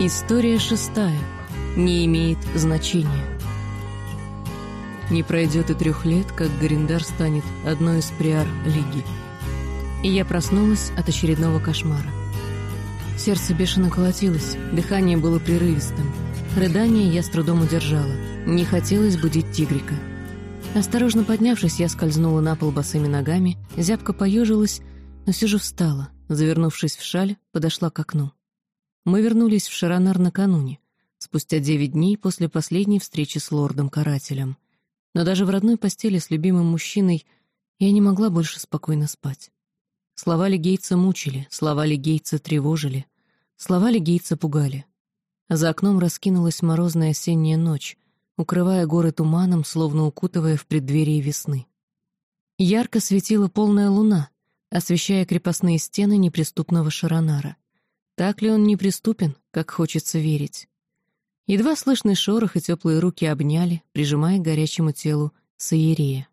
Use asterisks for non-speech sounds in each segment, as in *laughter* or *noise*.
История шестая. Не имеет значения. Не пройдет и трех лет, как Гариндар станет одной из приар Лиги. И я проснулась от очередного кошмара. Сердце бешено колотилось, дыхание было прерывистым. Рыдание я с трудом удержала. Не хотелось будить тигрика. Осторожно поднявшись, я скользнула на пол босыми ногами, зябко поежилась, но все же встала, завернувшись в шаль, подошла к окну. Мы вернулись в Шаронар накануне, спустя девять дней после последней встречи с лордом-карателем. Но даже в родной постели с любимым мужчиной я не могла больше спокойно спать. Слова Легейца мучили, слова Легейца тревожили, слова Легейца пугали. За окном раскинулась морозная осенняя ночь, укрывая горы туманом, словно укутывая в преддверии весны. Ярко светила полная луна, освещая крепостные стены неприступного Шаронара — так ли он неприступен, как хочется верить? Едва слышный шорох и теплые руки обняли, прижимая к горячему телу Саерея.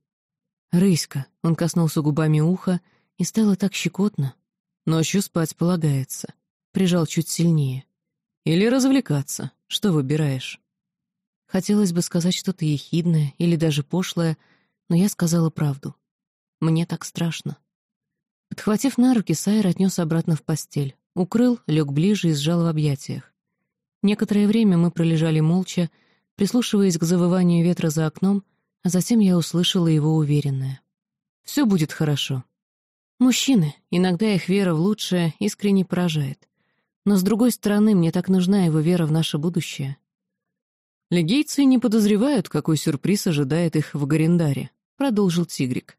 «Рыська!» — он коснулся губами уха, и стало так щекотно. «Ночью спать полагается». Прижал чуть сильнее. «Или развлекаться. Что выбираешь?» Хотелось бы сказать что-то ехидное или даже пошлое, но я сказала правду. Мне так страшно. Подхватив на руки, Сайр отнес обратно в постель. Укрыл, лег ближе и сжал в объятиях. Некоторое время мы пролежали молча, прислушиваясь к завыванию ветра за окном, а затем я услышала его уверенное. «Все будет хорошо». Мужчины, иногда их вера в лучшее искренне поражает. Но, с другой стороны, мне так нужна его вера в наше будущее. «Легейцы не подозревают, какой сюрприз ожидает их в Гарендаре», — продолжил Тигрик.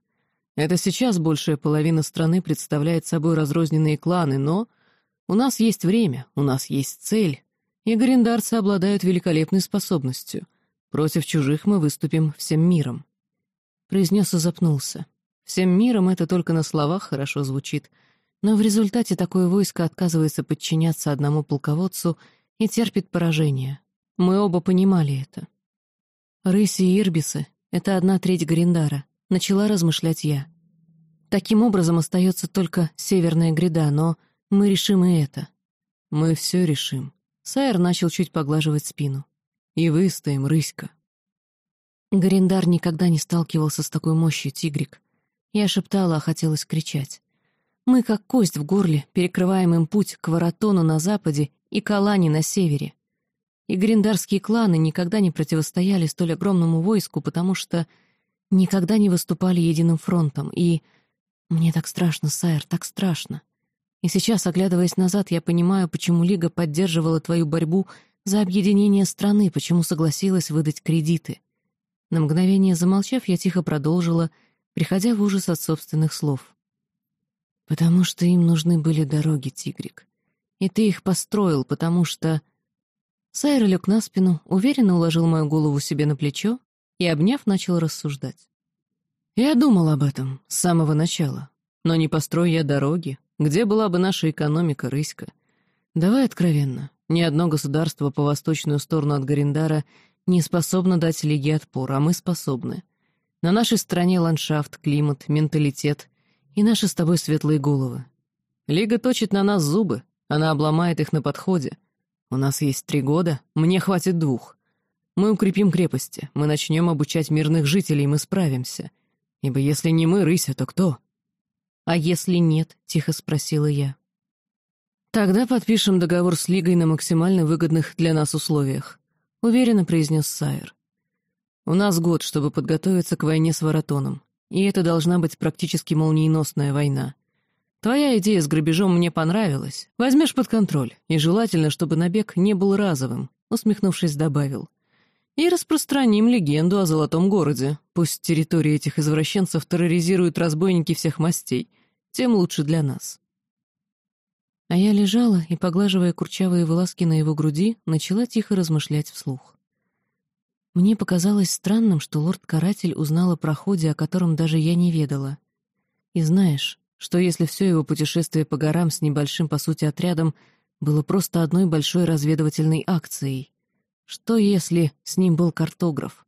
«Это сейчас большая половина страны представляет собой разрозненные кланы, но у нас есть время, у нас есть цель, и гарендарцы обладают великолепной способностью. Против чужих мы выступим всем миром». Произнес и запнулся. «Всем миром» — это только на словах хорошо звучит, но в результате такое войско отказывается подчиняться одному полководцу и терпит поражение. Мы оба понимали это. «Рыси и ирбисы — это одна треть Гарендара», — начала размышлять я. Таким образом остается только северная гряда, но мы решим и это. Мы все решим. Сайер начал чуть поглаживать спину. И выстоим, рыська. Гарендар никогда не сталкивался с такой мощью, тигрик. Я шептала, а хотелось кричать. Мы, как кость в горле, перекрываем им путь к Воротону на западе и Калани на севере. И гриндарские кланы никогда не противостояли столь огромному войску, потому что никогда не выступали единым фронтом, и... Мне так страшно, Сайер, так страшно. И сейчас, оглядываясь назад, я понимаю, почему Лига поддерживала твою борьбу за объединение страны, почему согласилась выдать кредиты. На мгновение замолчав, я тихо продолжила, приходя в ужас от собственных слов. «Потому что им нужны были дороги, Тигрик. И ты их построил, потому что...» Сайр лег на спину, уверенно уложил мою голову себе на плечо и, обняв, начал рассуждать. «Я думал об этом с самого начала, но не построю я дороги, где была бы наша экономика, Рыська? Давай откровенно. Ни одно государство по восточную сторону от Гарендара не способно дать Лиге отпор, а мы способны. На нашей стране ландшафт, климат, менталитет и наши с тобой светлые головы. Лига точит на нас зубы, она обломает их на подходе. У нас есть три года, мне хватит двух. Мы укрепим крепости, мы начнем обучать мирных жителей, мы справимся. Ибо если не мы, Рыся, то кто? «А если нет?» — тихо спросила я. «Тогда подпишем договор с Лигой на максимально выгодных для нас условиях», — уверенно произнес Сайер. «У нас год, чтобы подготовиться к войне с Воротоном, и это должна быть практически молниеносная война. Твоя идея с грабежом мне понравилась. Возьмешь под контроль, и желательно, чтобы набег не был разовым», — усмехнувшись, добавил. «И распространим легенду о Золотом городе. Пусть территории этих извращенцев терроризируют разбойники всех мастей тем лучше для нас. А я лежала и, поглаживая курчавые волоски на его груди, начала тихо размышлять вслух. Мне показалось странным, что лорд-каратель узнал о проходе, о котором даже я не ведала. И знаешь, что если все его путешествие по горам с небольшим, по сути, отрядом было просто одной большой разведывательной акцией? Что если с ним был картограф?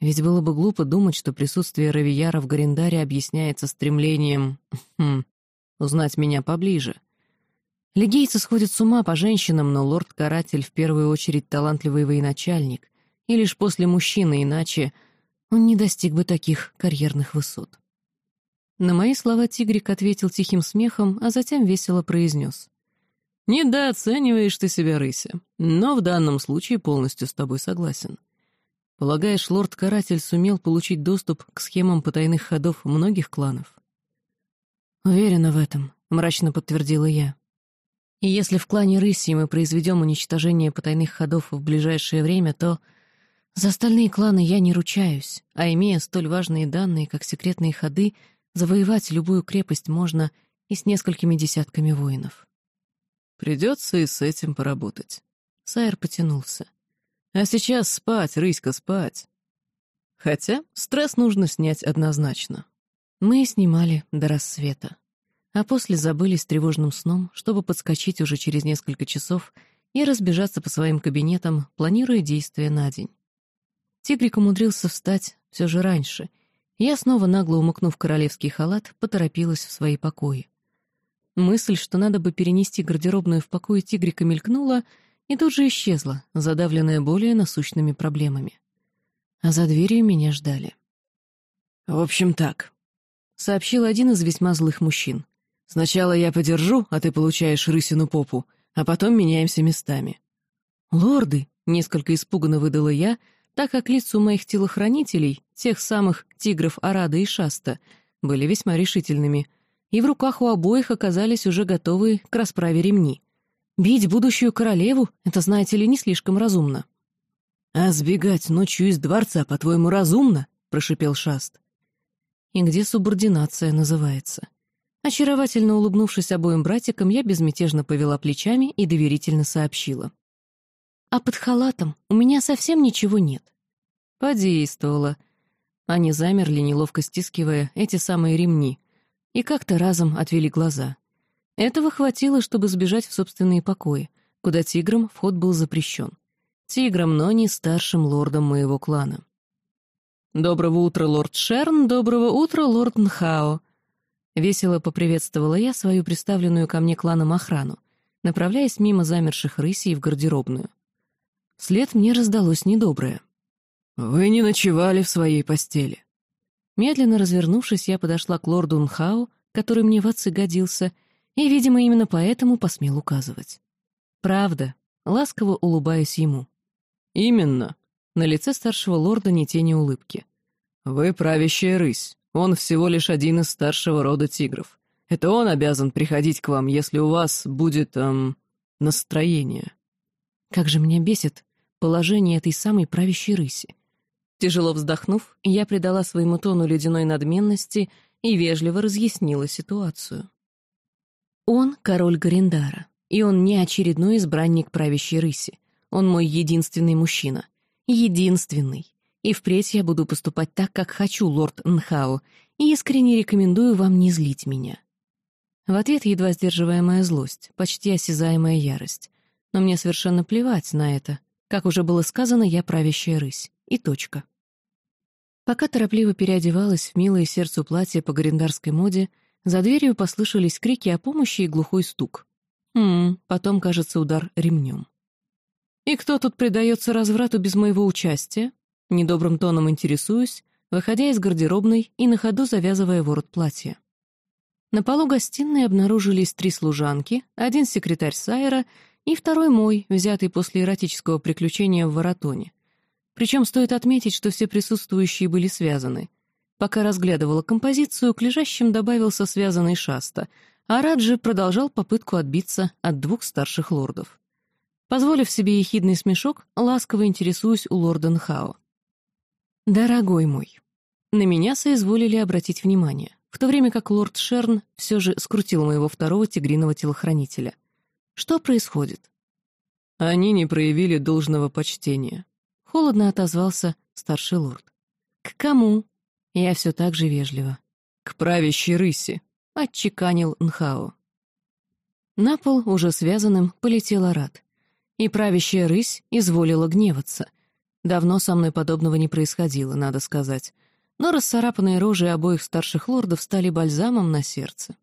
Ведь было бы глупо думать, что присутствие Равияра в Гарендаре объясняется стремлением... Хм, узнать меня поближе. Легийцы сходят с ума по женщинам, но лорд-каратель в первую очередь талантливый военачальник, и лишь после мужчины, иначе он не достиг бы таких карьерных высот. На мои слова тигрик ответил тихим смехом, а затем весело произнес. «Недооцениваешь ты себя, рыся, но в данном случае полностью с тобой согласен. Полагаешь, лорд-каратель сумел получить доступ к схемам потайных ходов многих кланов?» «Уверена в этом», — мрачно подтвердила я. «И если в клане Рыси мы произведем уничтожение потайных ходов в ближайшее время, то за остальные кланы я не ручаюсь, а имея столь важные данные, как секретные ходы, завоевать любую крепость можно и с несколькими десятками воинов». «Придется и с этим поработать». Сайр потянулся. «А сейчас спать, Рыська, спать!» Хотя стресс нужно снять однозначно. Мы снимали до рассвета, а после забылись тревожным сном, чтобы подскочить уже через несколько часов и разбежаться по своим кабинетам, планируя действия на день. Тигрик умудрился встать все же раньше, я снова, нагло умыкнув королевский халат, поторопилась в свои покои. Мысль, что надо бы перенести гардеробную в покое тигрика, мелькнула и тут же исчезла, задавленная более насущными проблемами. А за дверью меня ждали. «В общем так», сообщил один из весьма злых мужчин. «Сначала я подержу, а ты получаешь рысину попу, а потом меняемся местами». «Лорды!» — несколько испуганно выдала я, так как лица у моих телохранителей, тех самых тигров Арада и Шаста, были весьма решительными, и в руках у обоих оказались уже готовые к расправе ремни. Бить будущую королеву — это, знаете ли, не слишком разумно. «А сбегать ночью из дворца, по-твоему, разумно?» — прошипел Шаст и где субординация называется. Очаровательно улыбнувшись обоим братикам, я безмятежно повела плечами и доверительно сообщила. «А под халатом у меня совсем ничего нет». Подействовало. Они замерли, неловко стискивая эти самые ремни, и как-то разом отвели глаза. Этого хватило, чтобы сбежать в собственные покои, куда тиграм вход был запрещен. Тиграм, но не старшим лордом моего клана. «Доброго утра, лорд Шерн, доброго утра, лорд Нхао!» Весело поприветствовала я свою представленную ко мне кланом охрану, направляясь мимо замерших рысей в гардеробную. Вслед мне раздалось недоброе. «Вы не ночевали в своей постели». Медленно развернувшись, я подошла к лорду Нхао, который мне в отцы годился, и, видимо, именно поэтому посмел указывать. «Правда», — ласково улыбаюсь ему. «Именно», на лице старшего лорда не тени улыбки. «Вы правящая рысь. Он всего лишь один из старшего рода тигров. Это он обязан приходить к вам, если у вас будет, эм, настроение». Как же меня бесит положение этой самой правящей рыси. Тяжело вздохнув, я придала своему тону ледяной надменности и вежливо разъяснила ситуацию. Он — король Гарендара, и он не очередной избранник правящей рыси. Он мой единственный мужчина — единственный. И впредь я буду поступать так, как хочу, лорд Нхао, и искренне рекомендую вам не злить меня». В ответ едва сдерживаемая злость, почти осязаемая ярость. Но мне совершенно плевать на это. Как уже было сказано, я правящая рысь. И точка. Пока торопливо переодевалась в милое сердцу платье по грендарской моде, за дверью послышались крики о помощи и глухой стук. Хм, потом, кажется, удар ремнем. «И кто тут предается разврату без моего участия?» Недобрым тоном интересуюсь, выходя из гардеробной и на ходу завязывая ворот платья. На полу гостиной обнаружились три служанки, один секретарь Сайера и второй мой, взятый после эротического приключения в Воротоне. Причем стоит отметить, что все присутствующие были связаны. Пока разглядывала композицию, к лежащим добавился связанный Шаста, а Раджи продолжал попытку отбиться от двух старших лордов. Позволив себе ехидный смешок, ласково интересуюсь у лорда Нхао. «Дорогой мой». На меня соизволили обратить внимание, в то время как лорд Шерн все же скрутил моего второго тигриного телохранителя. Что происходит? Они не проявили должного почтения. Холодно отозвался старший лорд. «К кому?» Я все так же вежливо. «К правящей рыси», — отчеканил Нхао. На пол, уже связанным, полетел Арат и правящая рысь изволила гневаться. Давно со мной подобного не происходило, надо сказать. Но расцарапанные рожи обоих старших лордов стали бальзамом на сердце.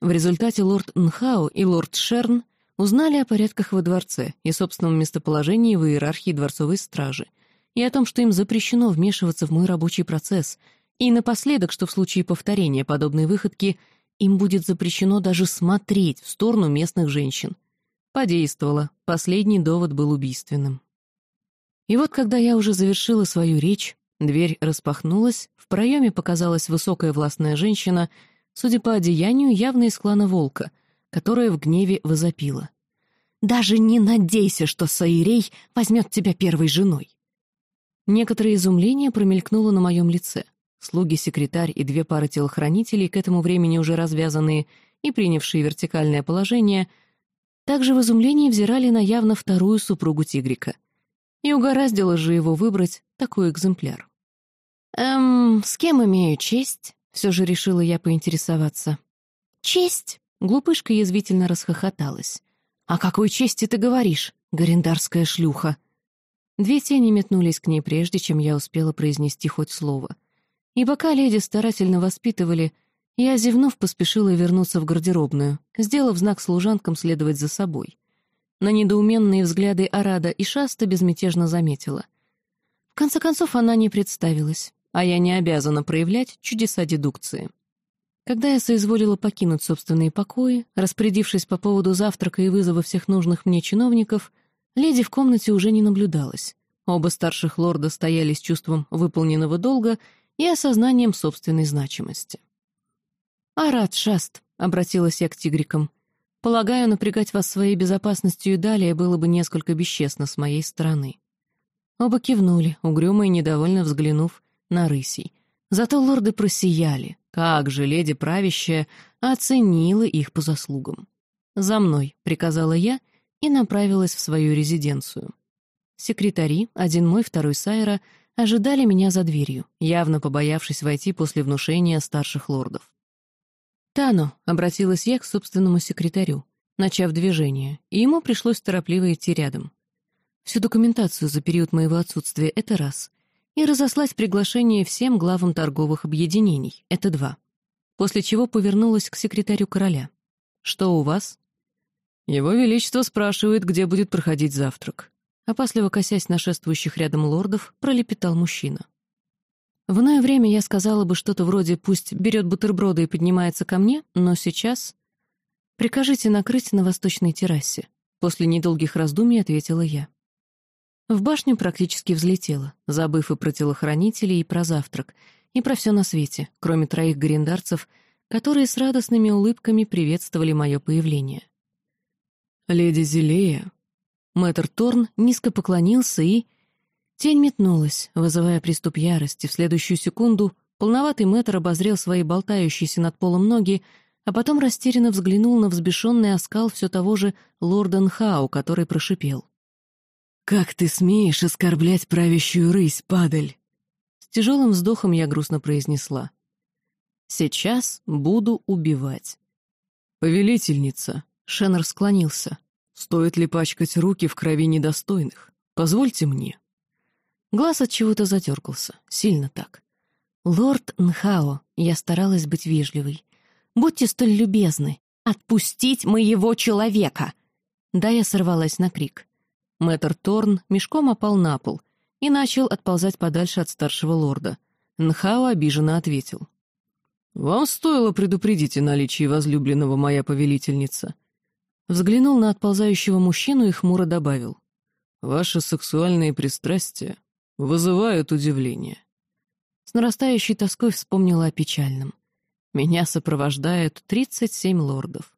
В результате лорд Нхао и лорд Шерн узнали о порядках во дворце и собственном местоположении в иерархии дворцовой стражи, и о том, что им запрещено вмешиваться в мой рабочий процесс, и напоследок, что в случае повторения подобной выходки им будет запрещено даже смотреть в сторону местных женщин. Подействовало, последний довод был убийственным. И вот, когда я уже завершила свою речь, дверь распахнулась, в проеме показалась высокая властная женщина, судя по одеянию, явно из клана Волка, которая в гневе возопила. «Даже не надейся, что Саирей возьмет тебя первой женой!» Некоторое изумление промелькнуло на моем лице. Слуги-секретарь и две пары телохранителей, к этому времени уже развязанные и принявшие вертикальное положение, также в изумлении взирали на явно вторую супругу тигрика. И угораздило же его выбрать такой экземпляр. «Эм, с кем имею честь?» — все же решила я поинтересоваться. «Честь?» — глупышка язвительно расхохоталась. «О какой чести ты говоришь, гарендарская шлюха?» Две тени метнулись к ней прежде, чем я успела произнести хоть слово. И пока леди старательно воспитывали, я, зевнув, поспешила вернуться в гардеробную, сделав знак служанкам следовать за собой. На недоуменные взгляды Арада и Шаста безмятежно заметила. В конце концов, она не представилась, а я не обязана проявлять чудеса дедукции. Когда я соизволила покинуть собственные покои, распорядившись по поводу завтрака и вызова всех нужных мне чиновников, Леди в комнате уже не наблюдалось. Оба старших лорда стояли с чувством выполненного долга и осознанием собственной значимости. «Арат, Шаст», — обратилась я к тигрикам, — «полагаю, напрягать вас своей безопасностью и далее было бы несколько бесчестно с моей стороны». Оба кивнули, угрюмо и недовольно взглянув на рысей. Зато лорды просияли. Как же леди правящая оценила их по заслугам. «За мной», — приказала я, и направилась в свою резиденцию. Секретари, один мой, второй Сайра, ожидали меня за дверью, явно побоявшись войти после внушения старших лордов. «Тано», — обратилась я к собственному секретарю, начав движение, и ему пришлось торопливо идти рядом. Всю документацию за период моего отсутствия — это раз, и разослать приглашение всем главам торговых объединений — это два. После чего повернулась к секретарю короля. «Что у вас?» «Его Величество спрашивает, где будет проходить завтрак». Опасливо косясь на шествующих рядом лордов, пролепетал мужчина. В иное время я сказала бы что-то вроде «пусть берет бутерброды и поднимается ко мне», но сейчас... «Прикажите накрыть на восточной террасе», — после недолгих раздумий ответила я. В башню практически взлетела, забыв и про телохранителей, и про завтрак, и про все на свете, кроме троих гриндарцев, которые с радостными улыбками приветствовали мое появление. «Леди Зелея». Мэтр Торн низко поклонился и... Тень метнулась, вызывая приступ ярости. В следующую секунду полноватый мэтр обозрел свои болтающиеся над полом ноги, а потом растерянно взглянул на взбешенный оскал все того же лорда Нхау, который прошипел. «Как ты смеешь оскорблять правящую рысь, падаль?» С тяжелым вздохом я грустно произнесла. «Сейчас буду убивать». «Повелительница», Шеннер склонился. «Стоит ли пачкать руки в крови недостойных? Позвольте мне». Глаз от чего-то затергался. Сильно так. «Лорд Нхао», я старалась быть вежливой. «Будьте столь любезны. Отпустить моего человека!» Да, я сорвалась на крик. Мэтр Торн мешком опал на пол и начал отползать подальше от старшего лорда. Нхао обиженно ответил. «Вам стоило предупредить о наличии возлюбленного, моя повелительница. Взглянул на отползающего мужчину и хмуро добавил. «Ваши сексуальные пристрастия вызывают удивление». С нарастающей тоской вспомнила о печальном. Меня сопровождают тридцать семь лордов.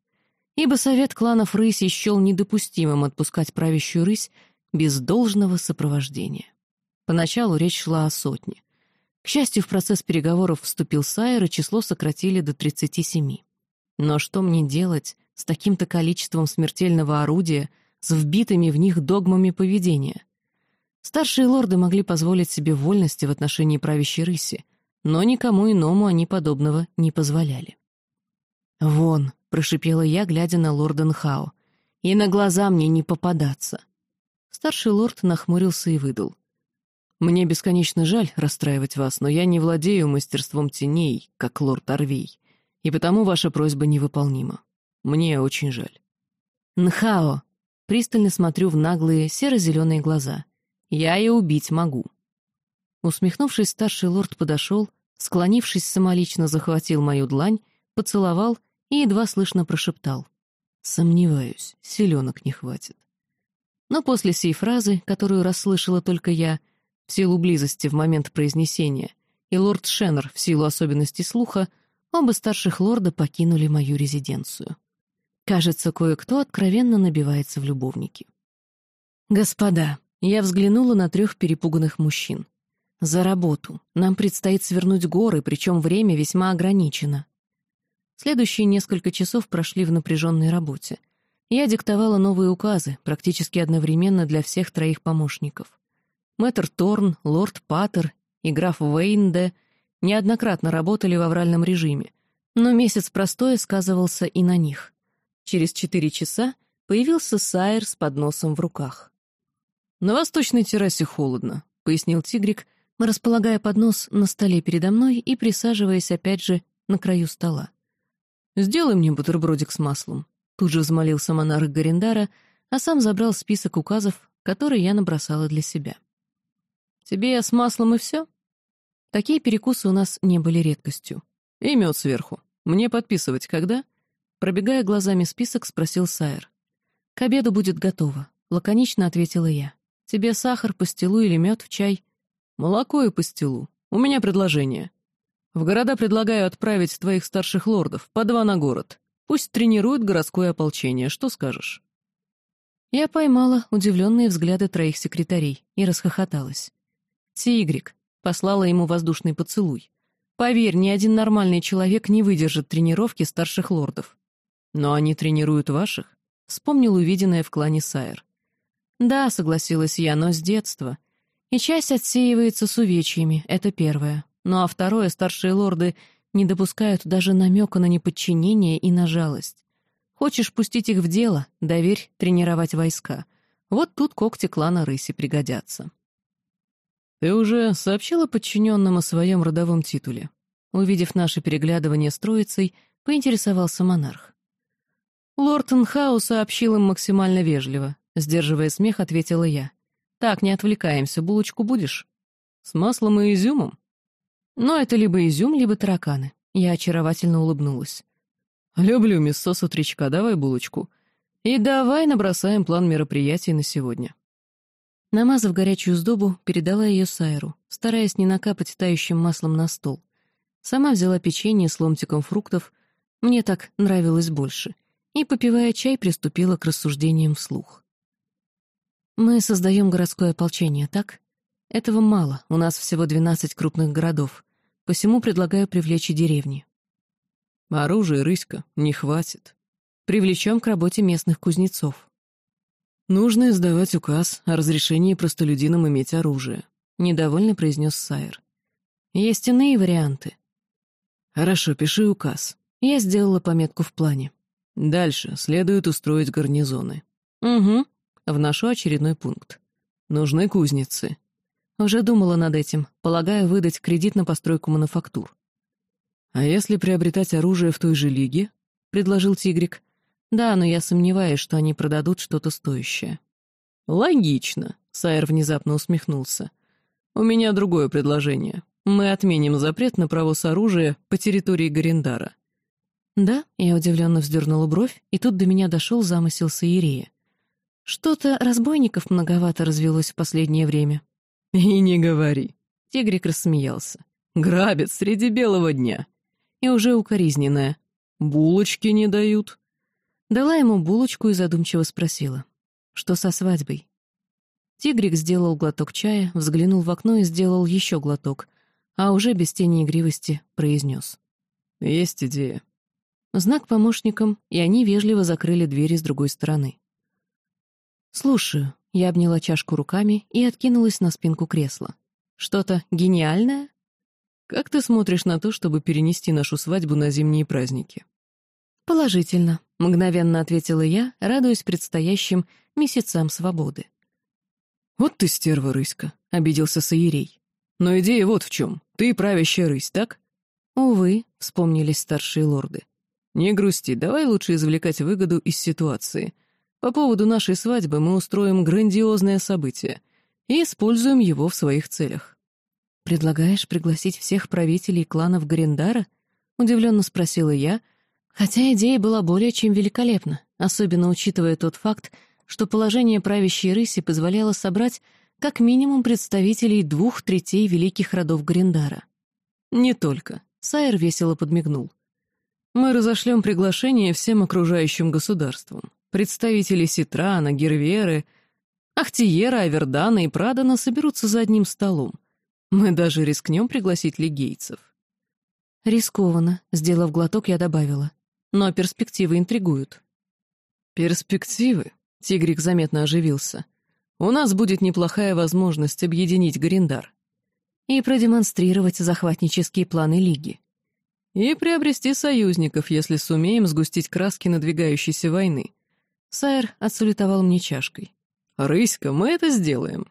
Ибо совет кланов рыси счел недопустимым отпускать правящую рысь без должного сопровождения. Поначалу речь шла о сотне. К счастью, в процесс переговоров вступил Сайер, и число сократили до тридцати семи. Но что мне делать с таким-то количеством смертельного орудия, с вбитыми в них догмами поведения? Старшие лорды могли позволить себе вольности в отношении правящей рыси, но никому иному они подобного не позволяли. «Вон», — прошипела я, глядя на лорда Нхао, — «и на глаза мне не попадаться». Старший лорд нахмурился и выдал. «Мне бесконечно жаль расстраивать вас, но я не владею мастерством теней, как лорд Орвей. и потому ваша просьба невыполнима. Мне очень жаль». «Нхао!» Пристально смотрю в наглые серо-зеленые глаза. «Я и убить могу». Усмехнувшись, старший лорд подошел, склонившись, самолично захватил мою длань, поцеловал и едва слышно прошептал. «Сомневаюсь, селенок не хватит». Но после сей фразы, которую расслышала только я, в силу близости в момент произнесения, и лорд Шеннер в силу особенностей слуха, оба старших лорда покинули мою резиденцию. Кажется, кое-кто откровенно набивается в любовники. «Господа», я взглянула на трех перепуганных мужчин. «За работу. Нам предстоит свернуть горы, причем время весьма ограничено». Следующие несколько часов прошли в напряженной работе. Я диктовала новые указы, практически одновременно для всех троих помощников. Мэтр Торн, лорд Паттер и граф Уэйнде неоднократно работали в авральном режиме, но месяц простоя сказывался и на них. Через четыре часа появился Сайер с подносом в руках. «На восточной террасе холодно», — пояснил Тигрик, располагая поднос на столе передо мной и присаживаясь опять же на краю стола. «Сделай мне бутербродик с маслом», Тут же взмолился монарх Гарендара, а сам забрал список указов, которые я набросала для себя. «Тебе с маслом и все?» Такие перекусы у нас не были редкостью. «И мед сверху. Мне подписывать когда?» Пробегая глазами список, спросил Сайер. «К обеду будет готово», — лаконично ответила я. «Тебе сахар, пастилу или мед в чай?» «Молоко и пастилу. У меня предложение. В города предлагаю отправить твоих старших лордов, по два на город. Пусть тренируют городское ополчение, что скажешь?» Я поймала удивленные взгляды троих секретарей и расхохоталась. «Тигрик», — послала ему воздушный поцелуй. «Поверь, ни один нормальный человек не выдержит тренировки старших лордов». «Но они тренируют ваших?» — вспомнил увиденное в клане Сайер. «Да», — согласилась я, — «но с детства. И часть отсеивается с увечьями, это первое. Ну а второе, старшие лорды не допускают даже намека на неподчинение и на жалость. Хочешь пустить их в дело, доверь тренировать войска. Вот тут когти клана Рыси пригодятся. «Ты уже сообщила подчиненным о своем родовом титуле?» Увидев наше переглядывание с троицей, поинтересовался монарх. Лорд Нхау сообщил им максимально вежливо. Сдерживая смех, ответила я. «Так, не отвлекаемся, булочку будешь?» «С маслом и изюмом?» Но это либо изюм, либо тараканы. Я очаровательно улыбнулась. «Люблю мясо с утречка, давай булочку. И давай набросаем план мероприятий на сегодня». Намазав горячую сдобу, передала ее Сайру, стараясь не накапать тающим маслом на стол. Сама взяла печенье с ломтиком фруктов, мне так нравилось больше, и, попивая чай, приступила к рассуждениям вслух. «Мы создаем городское ополчение, так? Этого мало, у нас всего 12 крупных городов, посему предлагаю привлечь и деревни. Оружия, рыська, не хватит. Привлечем к работе местных кузнецов. Нужно издавать указ о разрешении простолюдинам иметь оружие, недовольно произнес Сайер. Есть иные варианты. Хорошо, пиши указ. Я сделала пометку в плане. Дальше следует устроить гарнизоны. Угу. Вношу очередной пункт. Нужны кузницы. Уже думала над этим, полагая выдать кредит на постройку мануфактур. «А если приобретать оружие в той же лиге?» — предложил Тигрик. «Да, но я сомневаюсь, что они продадут что-то стоящее». «Логично», — Сайер внезапно усмехнулся. «У меня другое предложение. Мы отменим запрет на провоз оружия по территории Гарендара». «Да?» — я удивленно вздернула бровь, и тут до меня дошел замысел Саирея. «Что-то разбойников многовато развелось в последнее время». *laughs* «И не говори», — тигрик рассмеялся. «Грабят среди белого дня». И уже укоризненная. «Булочки не дают». Дала ему булочку и задумчиво спросила. «Что со свадьбой?» Тигрик сделал глоток чая, взглянул в окно и сделал еще глоток, а уже без тени игривости произнес. «Есть идея». Знак помощникам, и они вежливо закрыли двери с другой стороны. «Слушаю», я обняла чашку руками и откинулась на спинку кресла. «Что-то гениальное?» «Как ты смотришь на то, чтобы перенести нашу свадьбу на зимние праздники?» «Положительно», — мгновенно ответила я, радуясь предстоящим месяцам свободы. «Вот ты стерва, рыська», — обиделся Саирей. «Но идея вот в чем. Ты правящая рысь, так? Увы, вспомнились старшие лорды. «Не грусти, давай лучше извлекать выгоду из ситуации. По поводу нашей свадьбы мы устроим грандиозное событие и используем его в своих целях». «Предлагаешь пригласить всех правителей кланов Гриндара?» — удивленно спросила я, хотя идея была более чем великолепна, особенно учитывая тот факт, что положение правящей рыси позволяло собрать как минимум представителей двух третей великих родов Гриндара. «Не только», — Сайер весело подмигнул. «Мы разошлем приглашение всем окружающим государствам. Представители Ситрана, Герверы, Ахтиера, Авердана и Прадана соберутся за одним столом. Мы даже рискнем пригласить лигейцев». «Рискованно», — сделав глоток, я добавила. «Но перспективы интригуют». «Перспективы?» — Тигрик заметно оживился. «У нас будет неплохая возможность объединить Гриндар и продемонстрировать захватнические планы Лиги. И приобрести союзников, если сумеем сгустить краски надвигающейся войны. Сайр отсулетовал мне чашкой. «Рыська, мы это сделаем».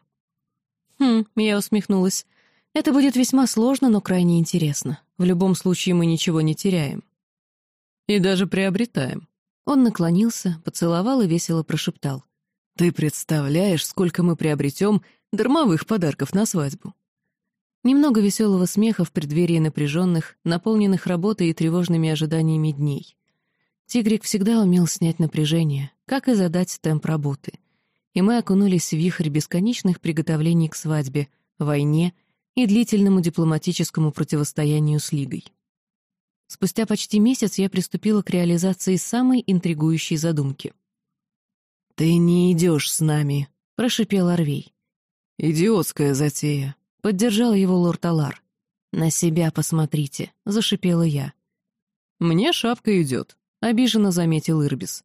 «Хм», — я усмехнулась. «Это будет весьма сложно, но крайне интересно. В любом случае мы ничего не теряем». «И даже приобретаем». Он наклонился, поцеловал и весело прошептал. «Ты представляешь, сколько мы приобретем дармовых подарков на свадьбу?» Немного веселого смеха в преддверии напряженных, наполненных работой и тревожными ожиданиями дней. Тигрик всегда умел снять напряжение, как и задать темп работы. И мы окунулись в вихрь бесконечных приготовлений к свадьбе, войне и длительному дипломатическому противостоянию с Лигой. Спустя почти месяц я приступила к реализации самой интригующей задумки. «Ты не идешь с нами», — прошипел Орвей. «Идиотская затея», Поддержал его лорд Алар. «На себя посмотрите», — зашипела я. «Мне шапка идет», — обиженно заметил Ирбис.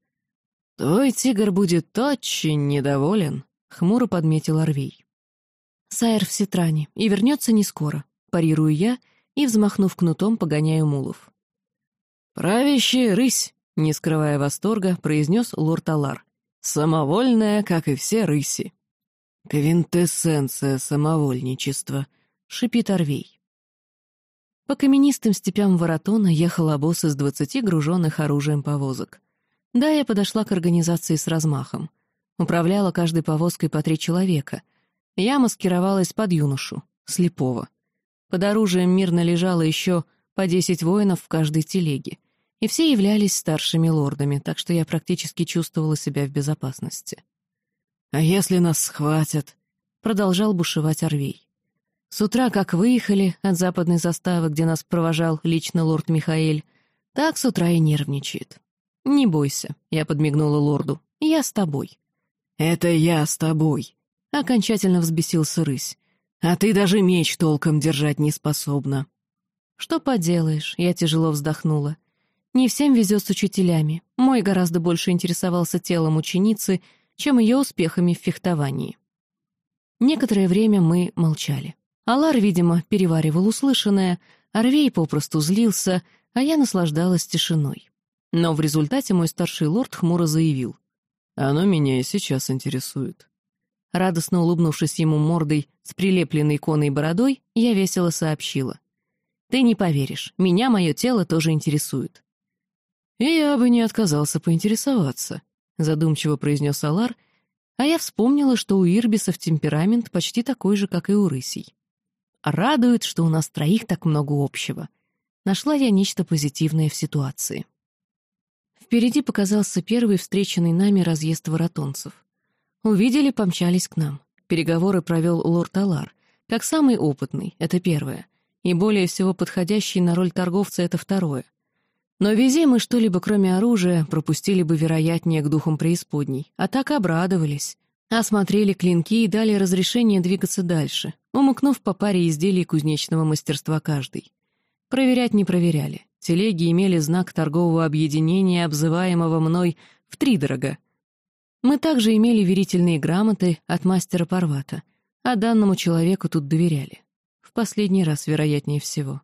«Твой тигр будет очень недоволен», — хмуро подметил Орвей. «Сайр в Ситране, и вернется не скоро», — парирую я и, взмахнув кнутом, погоняю мулов. «Правящая рысь», — не скрывая восторга, произнес лорд Алар. «Самовольная, как и все рыси». «Квинтэссенция самовольничества», — шипит Орвей. По каменистым степям Воротона ехал обоз из двадцати груженных оружием повозок. Да, я подошла к организации с размахом. Управляла каждой повозкой по три человека. Я маскировалась под юношу, слепого. Под оружием мирно лежало еще по десять воинов в каждой телеге. И все являлись старшими лордами, так что я практически чувствовала себя в безопасности. «А если нас схватят?» — продолжал бушевать Орвей. С утра, как выехали от западной заставы, где нас провожал лично лорд Михаэль, так с утра и нервничает. «Не бойся», — я подмигнула лорду, — «я с тобой». «Это я с тобой», — окончательно взбесился рысь. «А ты даже меч толком держать не способна». «Что поделаешь», — я тяжело вздохнула. «Не всем везет с учителями. Мой гораздо больше интересовался телом ученицы — чем ее успехами в фехтовании. Некоторое время мы молчали. Алар, видимо, переваривал услышанное, Арвей попросту злился, а я наслаждалась тишиной. Но в результате мой старший лорд хмуро заявил. «Оно меня и сейчас интересует». Радостно улыбнувшись ему мордой с прилепленной иконой бородой, я весело сообщила. «Ты не поверишь, меня мое тело тоже интересует». И я бы не отказался поинтересоваться. — задумчиво произнес Алар, а я вспомнила, что у Ирбисов темперамент почти такой же, как и у рысей. Радует, что у нас троих так много общего. Нашла я нечто позитивное в ситуации. Впереди показался первый встреченный нами разъезд воротонцев. Увидели, помчались к нам. Переговоры провел лорд Алар, как самый опытный, это первое, и более всего подходящий на роль торговца — это второе — но вези мы что-либо, кроме оружия, пропустили бы, вероятнее, к духам преисподней. А так обрадовались. Осмотрели клинки и дали разрешение двигаться дальше, умыкнув по паре изделий кузнечного мастерства каждый. Проверять не проверяли. Телеги имели знак торгового объединения, обзываемого мной втридорога. Мы также имели верительные грамоты от мастера Парвата, а данному человеку тут доверяли. В последний раз, вероятнее всего.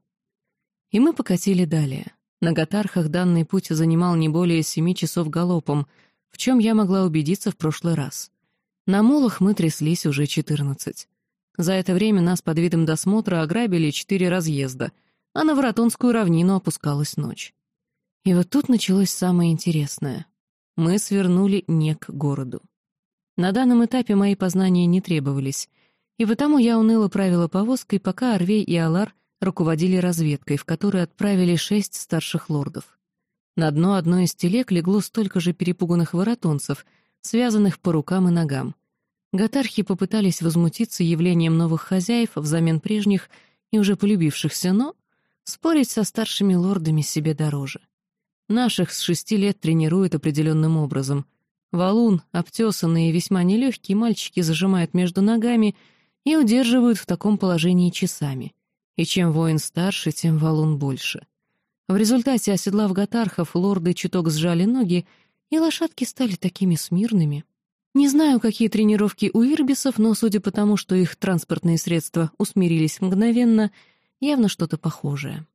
И мы покатили далее. На Гатархах данный путь занимал не более семи часов галопом, в чем я могла убедиться в прошлый раз. На молах мы тряслись уже четырнадцать. За это время нас под видом досмотра ограбили четыре разъезда, а на Воротонскую равнину опускалась ночь. И вот тут началось самое интересное. Мы свернули не к городу. На данном этапе мои познания не требовались, и потому я уныло правила повозкой, пока Арвей и Алар руководили разведкой, в которой отправили шесть старших лордов. На дно одной из телег легло столько же перепуганных воротонцев, связанных по рукам и ногам. Гатархи попытались возмутиться явлением новых хозяев взамен прежних и уже полюбившихся, но спорить со старшими лордами себе дороже. Наших с шести лет тренируют определенным образом. Валун, обтесанные и весьма нелегкие мальчики зажимают между ногами и удерживают в таком положении часами. И чем воин старше, тем валун больше. В результате, оседлав гатархов, лорды чуток сжали ноги, и лошадки стали такими смирными. Не знаю, какие тренировки у ирбисов, но судя по тому, что их транспортные средства усмирились мгновенно, явно что-то похожее.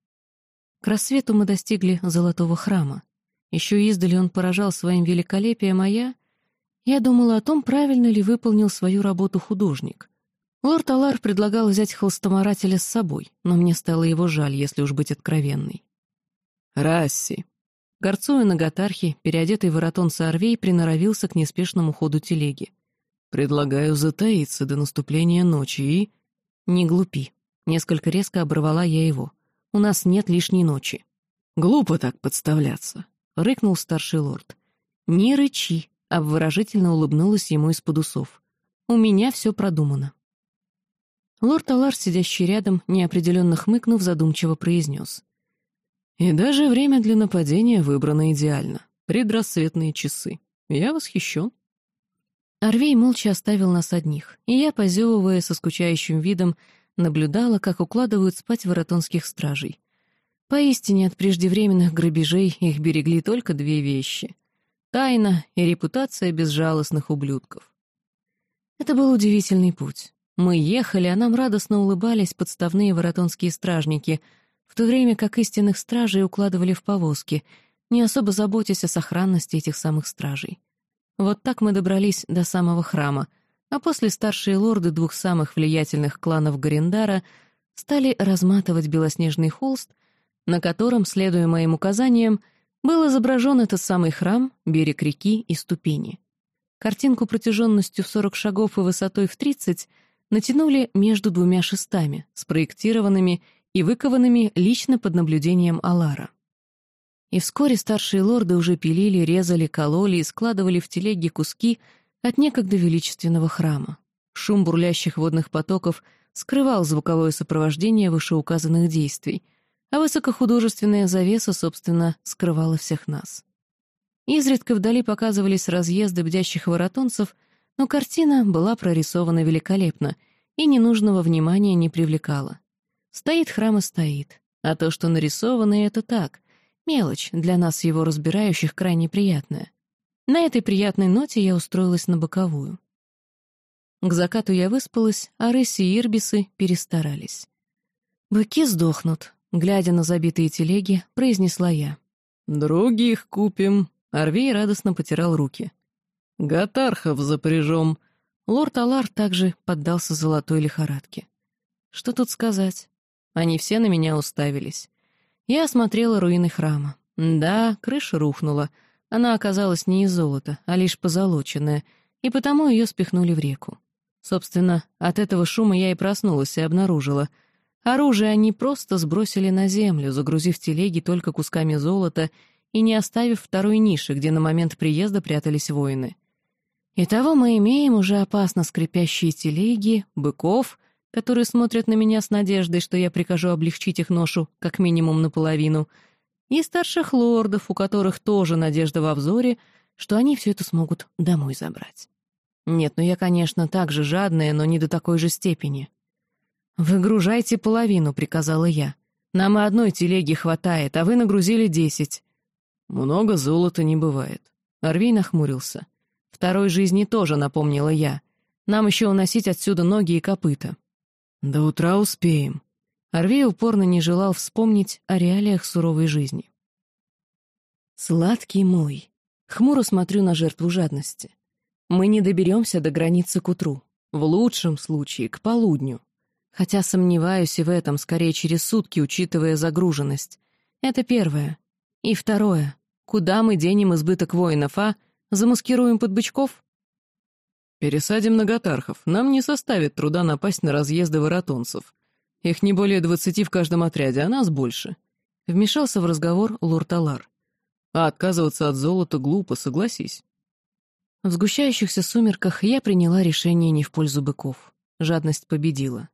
К рассвету мы достигли Золотого храма. Еще издали он поражал своим великолепием, а я... Я думала о том, правильно ли выполнил свою работу художник. Лорд Алар предлагал взять холстоморателя с собой, но мне стало его жаль, если уж быть откровенной. «Расси!» Горцуя на гатархе, переодетый воротон Сорвей приноровился к неспешному ходу телеги. «Предлагаю затаиться до наступления ночи и...» «Не глупи». Несколько резко оборвала я его. У нас нет лишней ночи». «Глупо так подставляться», — рыкнул старший лорд. «Не рычи», — обворожительно улыбнулась ему из-под усов. «У меня все продумано». Лорд Алар, сидящий рядом, неопределенно хмыкнув, задумчиво произнес. «И даже время для нападения выбрано идеально. Предрассветные часы. Я восхищен». Арвей молча оставил нас одних, и я, позевывая со скучающим видом, наблюдала, как укладывают спать воротонских стражей. Поистине от преждевременных грабежей их берегли только две вещи — тайна и репутация безжалостных ублюдков. Это был удивительный путь. Мы ехали, а нам радостно улыбались подставные воротонские стражники, в то время как истинных стражей укладывали в повозки, не особо заботясь о сохранности этих самых стражей. Вот так мы добрались до самого храма — а после старшие лорды двух самых влиятельных кланов Гарендара стали разматывать белоснежный холст, на котором, следуя моим указаниям, был изображен этот самый храм, берег реки и ступени. Картинку протяженностью в 40 шагов и высотой в 30 натянули между двумя шестами, спроектированными и выкованными лично под наблюдением Алара. И вскоре старшие лорды уже пилили, резали, кололи и складывали в телеги куски от некогда величественного храма. Шум бурлящих водных потоков скрывал звуковое сопровождение вышеуказанных действий, а высокохудожественная завеса, собственно, скрывала всех нас. Изредка вдали показывались разъезды бдящих воротонцев, но картина была прорисована великолепно и ненужного внимания не привлекала. Стоит храм и стоит, а то, что нарисовано, это так, мелочь, для нас его разбирающих крайне приятная. На этой приятной ноте я устроилась на боковую. К закату я выспалась, а Ресси и Ирбисы перестарались. «Быки сдохнут», — глядя на забитые телеги, произнесла я. «Других купим», — Арвей радостно потирал руки. «Гатархов запряжем». Лорд Алар также поддался золотой лихорадке. Что тут сказать? Они все на меня уставились. Я осмотрела руины храма. Да, крыша рухнула — она оказалась не из золота, а лишь позолоченная, и потому ее спихнули в реку. Собственно, от этого шума я и проснулась и обнаружила. Оружие они просто сбросили на землю, загрузив телеги только кусками золота и не оставив второй ниши, где на момент приезда прятались воины. Итого мы имеем уже опасно скрипящие телеги, быков, которые смотрят на меня с надеждой, что я прикажу облегчить их ношу как минимум наполовину — и старших лордов, у которых тоже надежда во взоре, что они все это смогут домой забрать. Нет, ну я, конечно, так же жадная, но не до такой же степени. «Выгружайте половину», — приказала я. «Нам и одной телеги хватает, а вы нагрузили десять». «Много золота не бывает». Арвей нахмурился. «Второй жизни тоже», — напомнила я. «Нам еще уносить отсюда ноги и копыта». «До утра успеем», Арвей упорно не желал вспомнить о реалиях суровой жизни. «Сладкий мой!» Хмуро смотрю на жертву жадности. «Мы не доберемся до границы к утру. В лучшем случае — к полудню. Хотя сомневаюсь и в этом, скорее через сутки, учитывая загруженность. Это первое. И второе. Куда мы денем избыток воинов, а? Замаскируем под бычков? Пересадим на гатархов. Нам не составит труда напасть на разъезды воротонцев. Их не более двадцати в каждом отряде, а нас больше. Вмешался в разговор лорд Алар. А отказываться от золота глупо, согласись. В сгущающихся сумерках я приняла решение не в пользу быков. Жадность победила.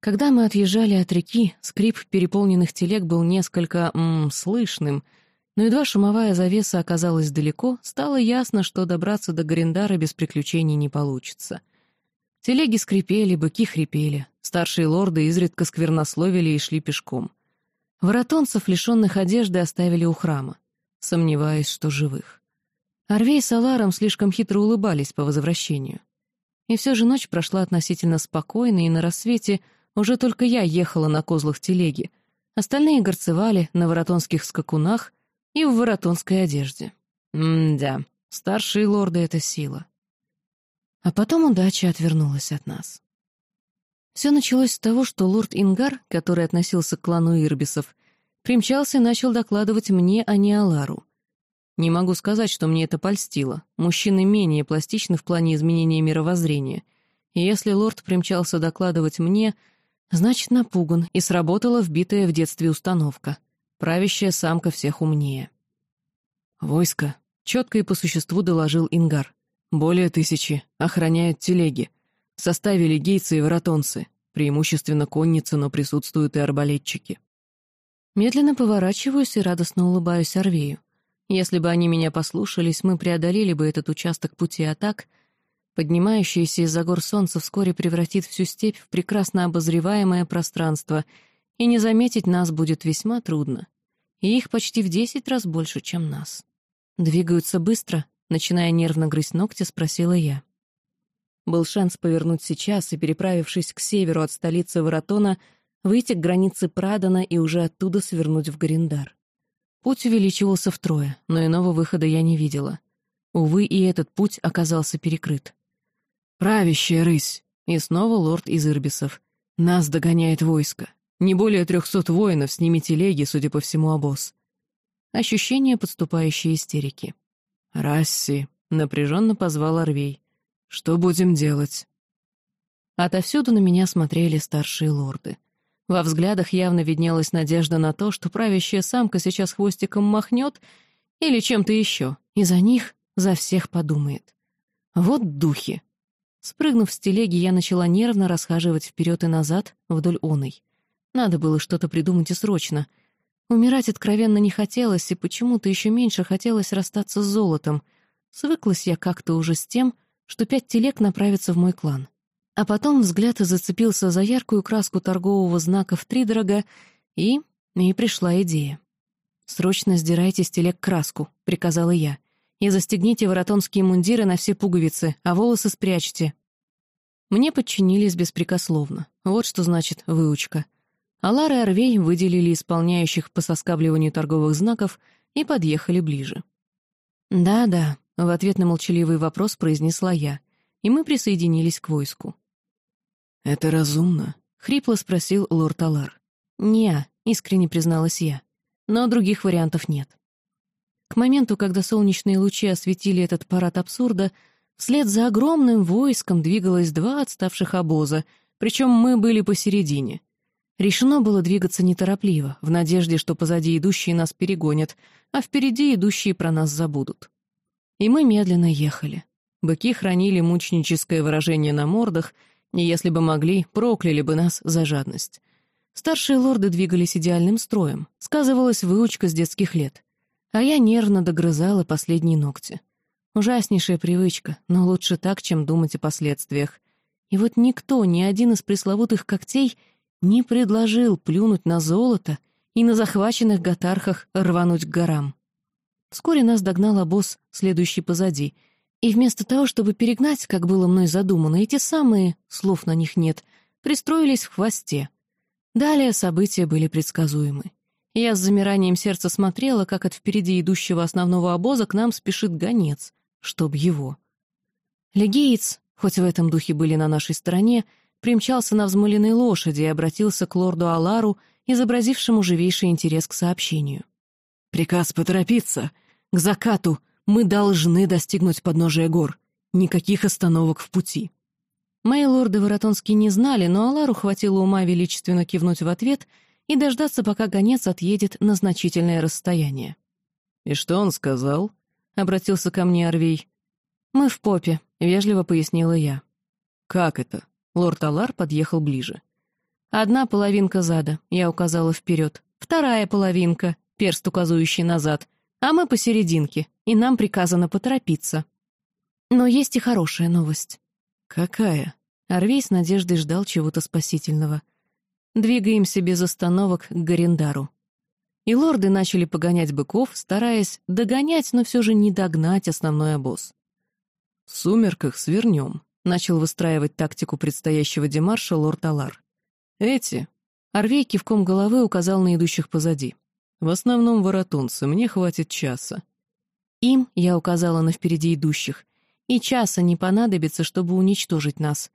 Когда мы отъезжали от реки, скрип переполненных телег был несколько, м, слышным, но едва шумовая завеса оказалась далеко, стало ясно, что добраться до Гарендара без приключений не получится. Телеги скрипели, быки хрипели, старшие лорды изредка сквернословили и шли пешком. Воротонцев, лишенных одежды, оставили у храма. Сомневаюсь, что живых. Орвей с Аларом слишком хитро улыбались по возвращению. И все же ночь прошла относительно спокойно, и на рассвете уже только я ехала на козлах телеги. Остальные горцевали на воротонских скакунах и в воротонской одежде. М-да, старшие лорды — это сила. А потом удача отвернулась от нас. Все началось с того, что лорд Ингар, который относился к клану Ирбисов, примчался и начал докладывать мне, а не Алару. Не могу сказать, что мне это польстило. Мужчины менее пластичны в плане изменения мировоззрения. И если лорд примчался докладывать мне, значит, напуган, и сработала вбитая в детстве установка. Правящая самка всех умнее. «Войско», — четко и по существу доложил Ингар. «Более тысячи. Охраняют телеги. В составе легийцы и воротонцы. Преимущественно конницы, но присутствуют и арбалетчики». Медленно поворачиваюсь и радостно улыбаюсь Орвею. Если бы они меня послушались, мы преодолели бы этот участок пути атак. Поднимающееся из-за гор солнце вскоре превратит всю степь в прекрасно обозреваемое пространство, и не заметить нас будет весьма трудно. И их почти в десять раз больше, чем нас. Двигаются быстро, начиная нервно грызть ногти, спросила я. Был шанс повернуть сейчас и, переправившись к северу от столицы Воротона, выйти к границе Прадана и уже оттуда свернуть в Гариндар. Путь увеличивался втрое, но иного выхода я не видела. Увы, и этот путь оказался перекрыт. «Правящая рысь!» И снова лорд из Ирбисов. «Нас догоняет войско. Не более трехсот воинов, с ними телеги, судя по всему, обоз». Ощущение подступающей истерики. «Расси!» — напряженно позвал Орвей. «Что будем делать?» Отовсюду на меня смотрели старшие лорды. Во взглядах явно виднелась надежда на то, что правящая самка сейчас хвостиком махнет или чем-то еще, и за них, за всех подумает. Вот духи. Спрыгнув с телеги, я начала нервно расхаживать вперед и назад вдоль оной. Надо было что-то придумать и срочно. Умирать откровенно не хотелось, и почему-то еще меньше хотелось расстаться с золотом. Свыклась я как-то уже с тем, что пять телег направятся в мой клан. А потом взгляд зацепился за яркую краску торгового знака в втридорога, и... и пришла идея. «Срочно сдирайте с телег краску», — приказала я, «и застегните воротонские мундиры на все пуговицы, а волосы спрячьте». Мне подчинились беспрекословно. Вот что значит выучка. Алар и Орвей выделили исполняющих по соскабливанию торговых знаков и подъехали ближе. «Да-да», — в ответ на молчаливый вопрос произнесла я, и мы присоединились к войску. «Это разумно?» — хрипло спросил лорд Алар. «Не», — искренне призналась я. «Но других вариантов нет». К моменту, когда солнечные лучи осветили этот парад абсурда, вслед за огромным войском двигалось два отставших обоза, причем мы были посередине. Решено было двигаться неторопливо, в надежде, что позади идущие нас перегонят, а впереди идущие про нас забудут. И мы медленно ехали. Быки хранили мученическое выражение на мордах — и если бы могли, прокляли бы нас за жадность. Старшие лорды двигались идеальным строем, сказывалась выучка с детских лет. А я нервно догрызала последние ногти. Ужаснейшая привычка, но лучше так, чем думать о последствиях. И вот никто, ни один из пресловутых когтей не предложил плюнуть на золото и на захваченных гатархах рвануть к горам. Вскоре нас догнал обоз, следующий позади — и вместо того, чтобы перегнать, как было мной задумано, эти самые, слов на них нет, пристроились в хвосте. Далее события были предсказуемы. Я с замиранием сердца смотрела, как от впереди идущего основного обоза к нам спешит гонец, чтоб его. Легеец, хоть в этом духе были на нашей стороне, примчался на взмыленной лошади и обратился к лорду Алару, изобразившему живейший интерес к сообщению. «Приказ поторопиться! К закату! Мы должны достигнуть подножия гор! Никаких остановок в пути!» Мои лорды Воротонские не знали, но Алару хватило ума величественно кивнуть в ответ и дождаться, пока гонец отъедет на значительное расстояние. «И что он сказал?» — обратился ко мне Орвей. «Мы в попе», — вежливо пояснила я. «Как это?» — лорд Алар подъехал ближе. «Одна половинка зада», — я указала вперед. «Вторая половинка», — перст указывающий назад. «А мы посерединке, и нам приказано поторопиться». Но есть и хорошая новость. «Какая?» Орвей с надеждой ждал чего-то спасительного. «Двигаемся без остановок к Гарендару». И лорды начали погонять быков, стараясь догонять, но все же не догнать основной обоз. «В сумерках свернем», — начал выстраивать тактику предстоящего демарша лорд Алар. «Эти...» — Орвей кивком головы указал на идущих позади. «В основном воротунцы, мне хватит часа». «Им», — я указала на впереди идущих, и часа не понадобится, чтобы уничтожить нас.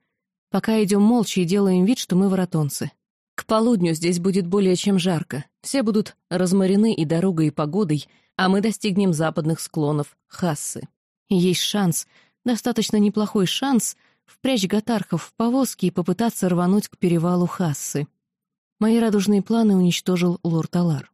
Пока идем молча и делаем вид, что мы воротонцы. К полудню здесь будет более чем жарко. Все будут разморены и дорогой, и погодой, а мы достигнем западных склонов Хассы. Есть шанс, достаточно неплохой шанс, впрячь гатархов в повозки и попытаться рвануть к перевалу Хассы. Мои радужные планы уничтожил лорд Алар.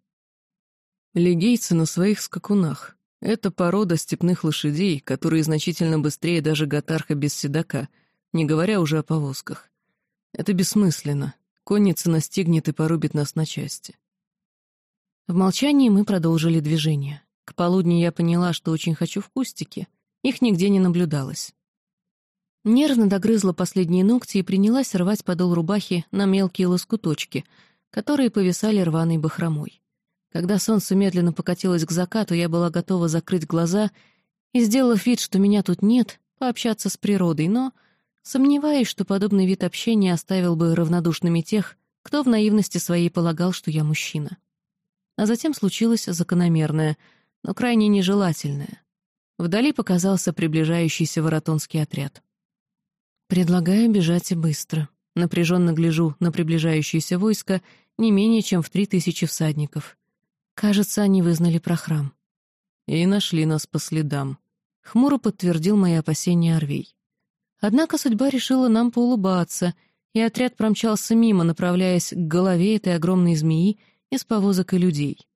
Легейцы на своих скакунах. Это порода степных лошадей, которые значительно быстрее даже гатарха без седока, не говоря уже о повозках. Это бессмысленно. Конница настигнет и порубит нас на части. В молчании мы продолжили движение. К полудню я поняла, что очень хочу в кустики. Их нигде не наблюдалось. Нервно догрызла последние ногти и принялась рвать подол рубахи на мелкие лоскуточки, которые повисали рваной бахромой. Когда солнце медленно покатилось к закату, я была готова закрыть глаза и, сделав вид, что меня тут нет, пообщаться с природой, но сомневаюсь, что подобный вид общения оставил бы равнодушными тех, кто в наивности своей полагал, что я мужчина. А затем случилось закономерное, но крайне нежелательное. Вдали показался приближающийся воротонский отряд. Предлагаю бежать и быстро. Напряженно гляжу на приближающееся войско не менее чем в три тысячи всадников. Кажется, они вызнали про храм. И нашли нас по следам. Хмуро подтвердил мои опасения Орвей. Однако судьба решила нам поулыбаться, и отряд промчался мимо, направляясь к голове этой огромной змеи из повозок и людей.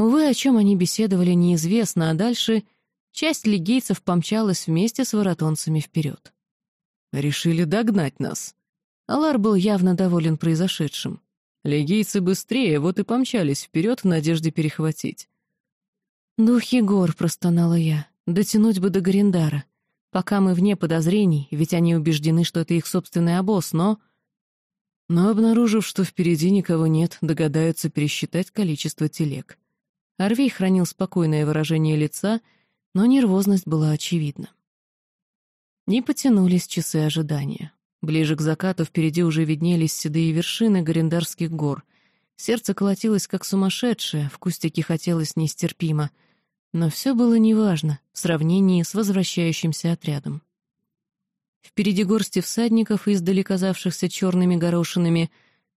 Увы, о чем они беседовали, неизвестно, а дальше часть легейцев помчалась вместе с воротонцами вперед. Решили догнать нас. Алар был явно доволен произошедшим. Легийцы быстрее, вот и помчались вперед в надежде перехватить. «Духи гор», — простонала я, — «дотянуть бы до Гарендара. Пока мы вне подозрений, ведь они убеждены, что это их собственный обоз, но...» Но, обнаружив, что впереди никого нет, догадаются пересчитать количество телег. Орвей хранил спокойное выражение лица, но нервозность была очевидна. Не потянулись часы ожидания. Ближе к закату впереди уже виднелись седые вершины Горендарских гор. Сердце колотилось как сумасшедшее, в кустике хотелось нестерпимо. Но все было неважно в сравнении с возвращающимся отрядом. Впереди горсти всадников, издали казавшихся черными горошинами,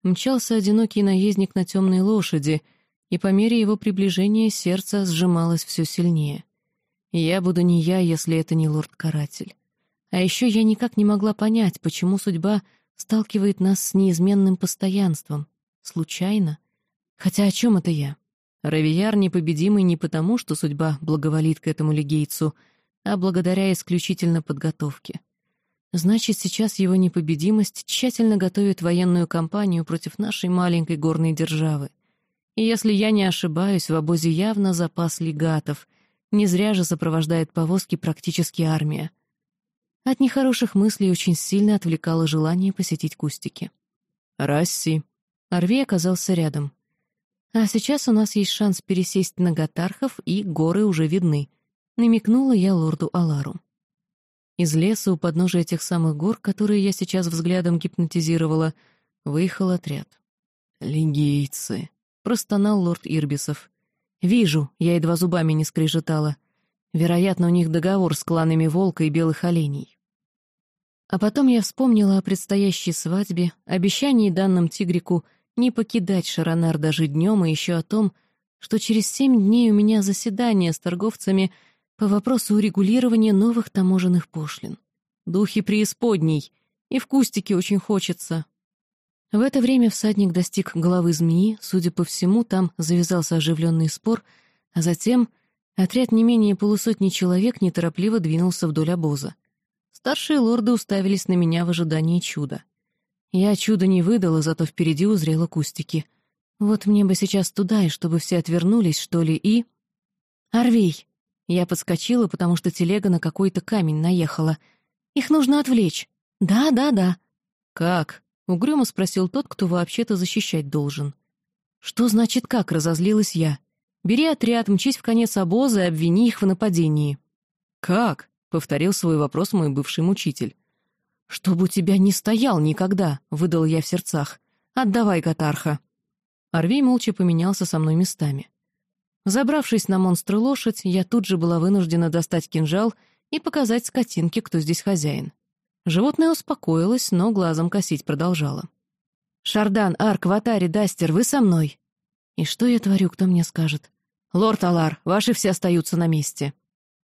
мчался одинокий наездник на темной лошади, и по мере его приближения сердце сжималось все сильнее. Я буду не я, если это не лорд-каратель. А еще я никак не могла понять, почему судьба сталкивает нас с неизменным постоянством. Случайно? Хотя о чем это я? Равияр непобедимый не потому, что судьба благоволит к этому легейцу, а благодаря исключительно подготовке. Значит, сейчас его непобедимость тщательно готовит военную кампанию против нашей маленькой горной державы. И если я не ошибаюсь, в обозе явно запас легатов. Не зря же сопровождает повозки практически армия. От нехороших мыслей очень сильно отвлекало желание посетить кустики. «Расси!» Орвей оказался рядом. «А сейчас у нас есть шанс пересесть на Гатархов, и горы уже видны», — намекнула я лорду Алару. Из леса у подножия тех самых гор, которые я сейчас взглядом гипнотизировала, выехал отряд. «Легийцы», — простонал лорд Ирбисов. «Вижу», — я едва зубами не скрежетала. «Вероятно, у них договор с кланами Волка и Белых Оленей». А потом я вспомнила о предстоящей свадьбе, обещании данным тигрику не покидать Шаронар даже днем, и еще о том, что через семь дней у меня заседание с торговцами по вопросу урегулирования новых таможенных пошлин. Духи преисподней, и в кустике очень хочется. В это время всадник достиг головы змеи, судя по всему, там завязался оживленный спор, а затем отряд не менее полусотни человек неторопливо двинулся вдоль обоза. Старшие лорды уставились на меня в ожидании чуда. Я чуда не выдала, зато впереди узрела кустики. Вот мне бы сейчас туда, и чтобы все отвернулись, что ли, и... «Орвей!» Я подскочила, потому что телега на какой-то камень наехала. «Их нужно отвлечь!» «Да, да, да». «Как?» — угрюмо спросил тот, кто вообще-то защищать должен. «Что значит как?» — разозлилась я. «Бери отряд, мчись в конец обоза и обвини их в нападении». «Как?» — повторил свой вопрос мой бывший мучитель. «Чтобы у тебя не стоял никогда», — выдал я в сердцах. «Отдавай, Катарха». Орвей молча поменялся со мной местами. Забравшись на монстра лошадь, я тут же была вынуждена достать кинжал и показать скотинке, кто здесь хозяин. Животное успокоилось, но глазом косить продолжало. «Шардан, Арк, Ватари, Дастер, вы со мной?» «И что я творю, кто мне скажет?» «Лорд Алар, ваши все остаются на месте».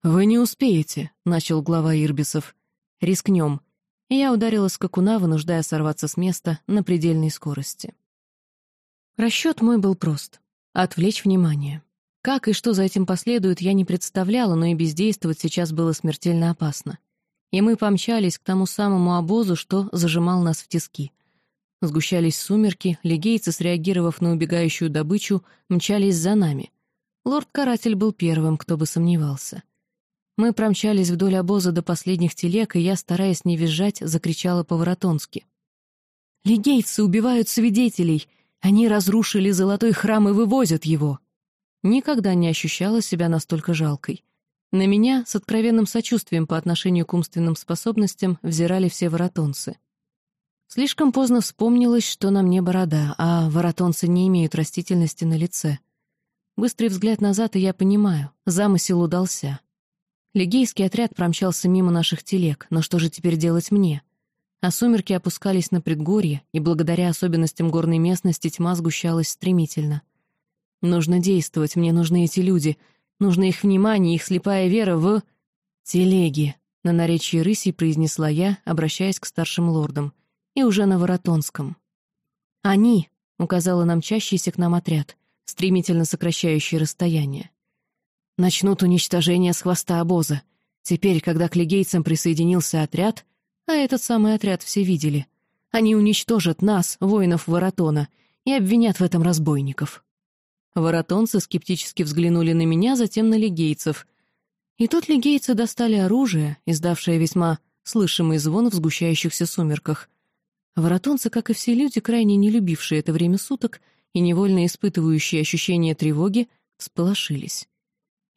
«Вы не успеете», — начал глава Ирбисов. «Рискнем». И я ударила скакуна, вынуждая сорваться с места на предельной скорости. Расчет мой был прост — отвлечь внимание. Как и что за этим последует, я не представляла, но и бездействовать сейчас было смертельно опасно. И мы помчались к тому самому обозу, что зажимал нас в тиски. Сгущались сумерки, легейцы, среагировав на убегающую добычу, мчались за нами. Лорд-каратель был первым, кто бы сомневался. Мы промчались вдоль обоза до последних телег, и я, стараясь не визжать, закричала по-воротонски. «Легейцы убивают свидетелей! Они разрушили золотой храм и вывозят его!» Никогда не ощущала себя настолько жалкой. На меня с откровенным сочувствием по отношению к умственным способностям взирали все воротонцы. Слишком поздно вспомнилось, что на мне борода, а воротонцы не имеют растительности на лице. Быстрый взгляд назад, и я понимаю, замысел удался. Легейский отряд промчался мимо наших телег, но что же теперь делать мне? А сумерки опускались на предгорье, и благодаря особенностям горной местности тьма сгущалась стремительно. Нужно действовать, мне нужны эти люди, нужно их внимание, их слепая вера в... телеги, на наречии рыси произнесла я, обращаясь к старшим лордам, и уже на Воротонском. «Они», — указала нам чащийся к нам отряд, стремительно сокращающий расстояние. Начнут уничтожение с хвоста обоза. Теперь, когда к легейцам присоединился отряд, а этот самый отряд все видели, они уничтожат нас, воинов Воротона, и обвинят в этом разбойников. Воротонцы скептически взглянули на меня, затем на легейцев. И тут легейцы достали оружие, издавшее весьма слышимый звон в сгущающихся сумерках. Воротонцы, как и все люди, крайне не любившие это время суток и невольно испытывающие ощущение тревоги, всполошились.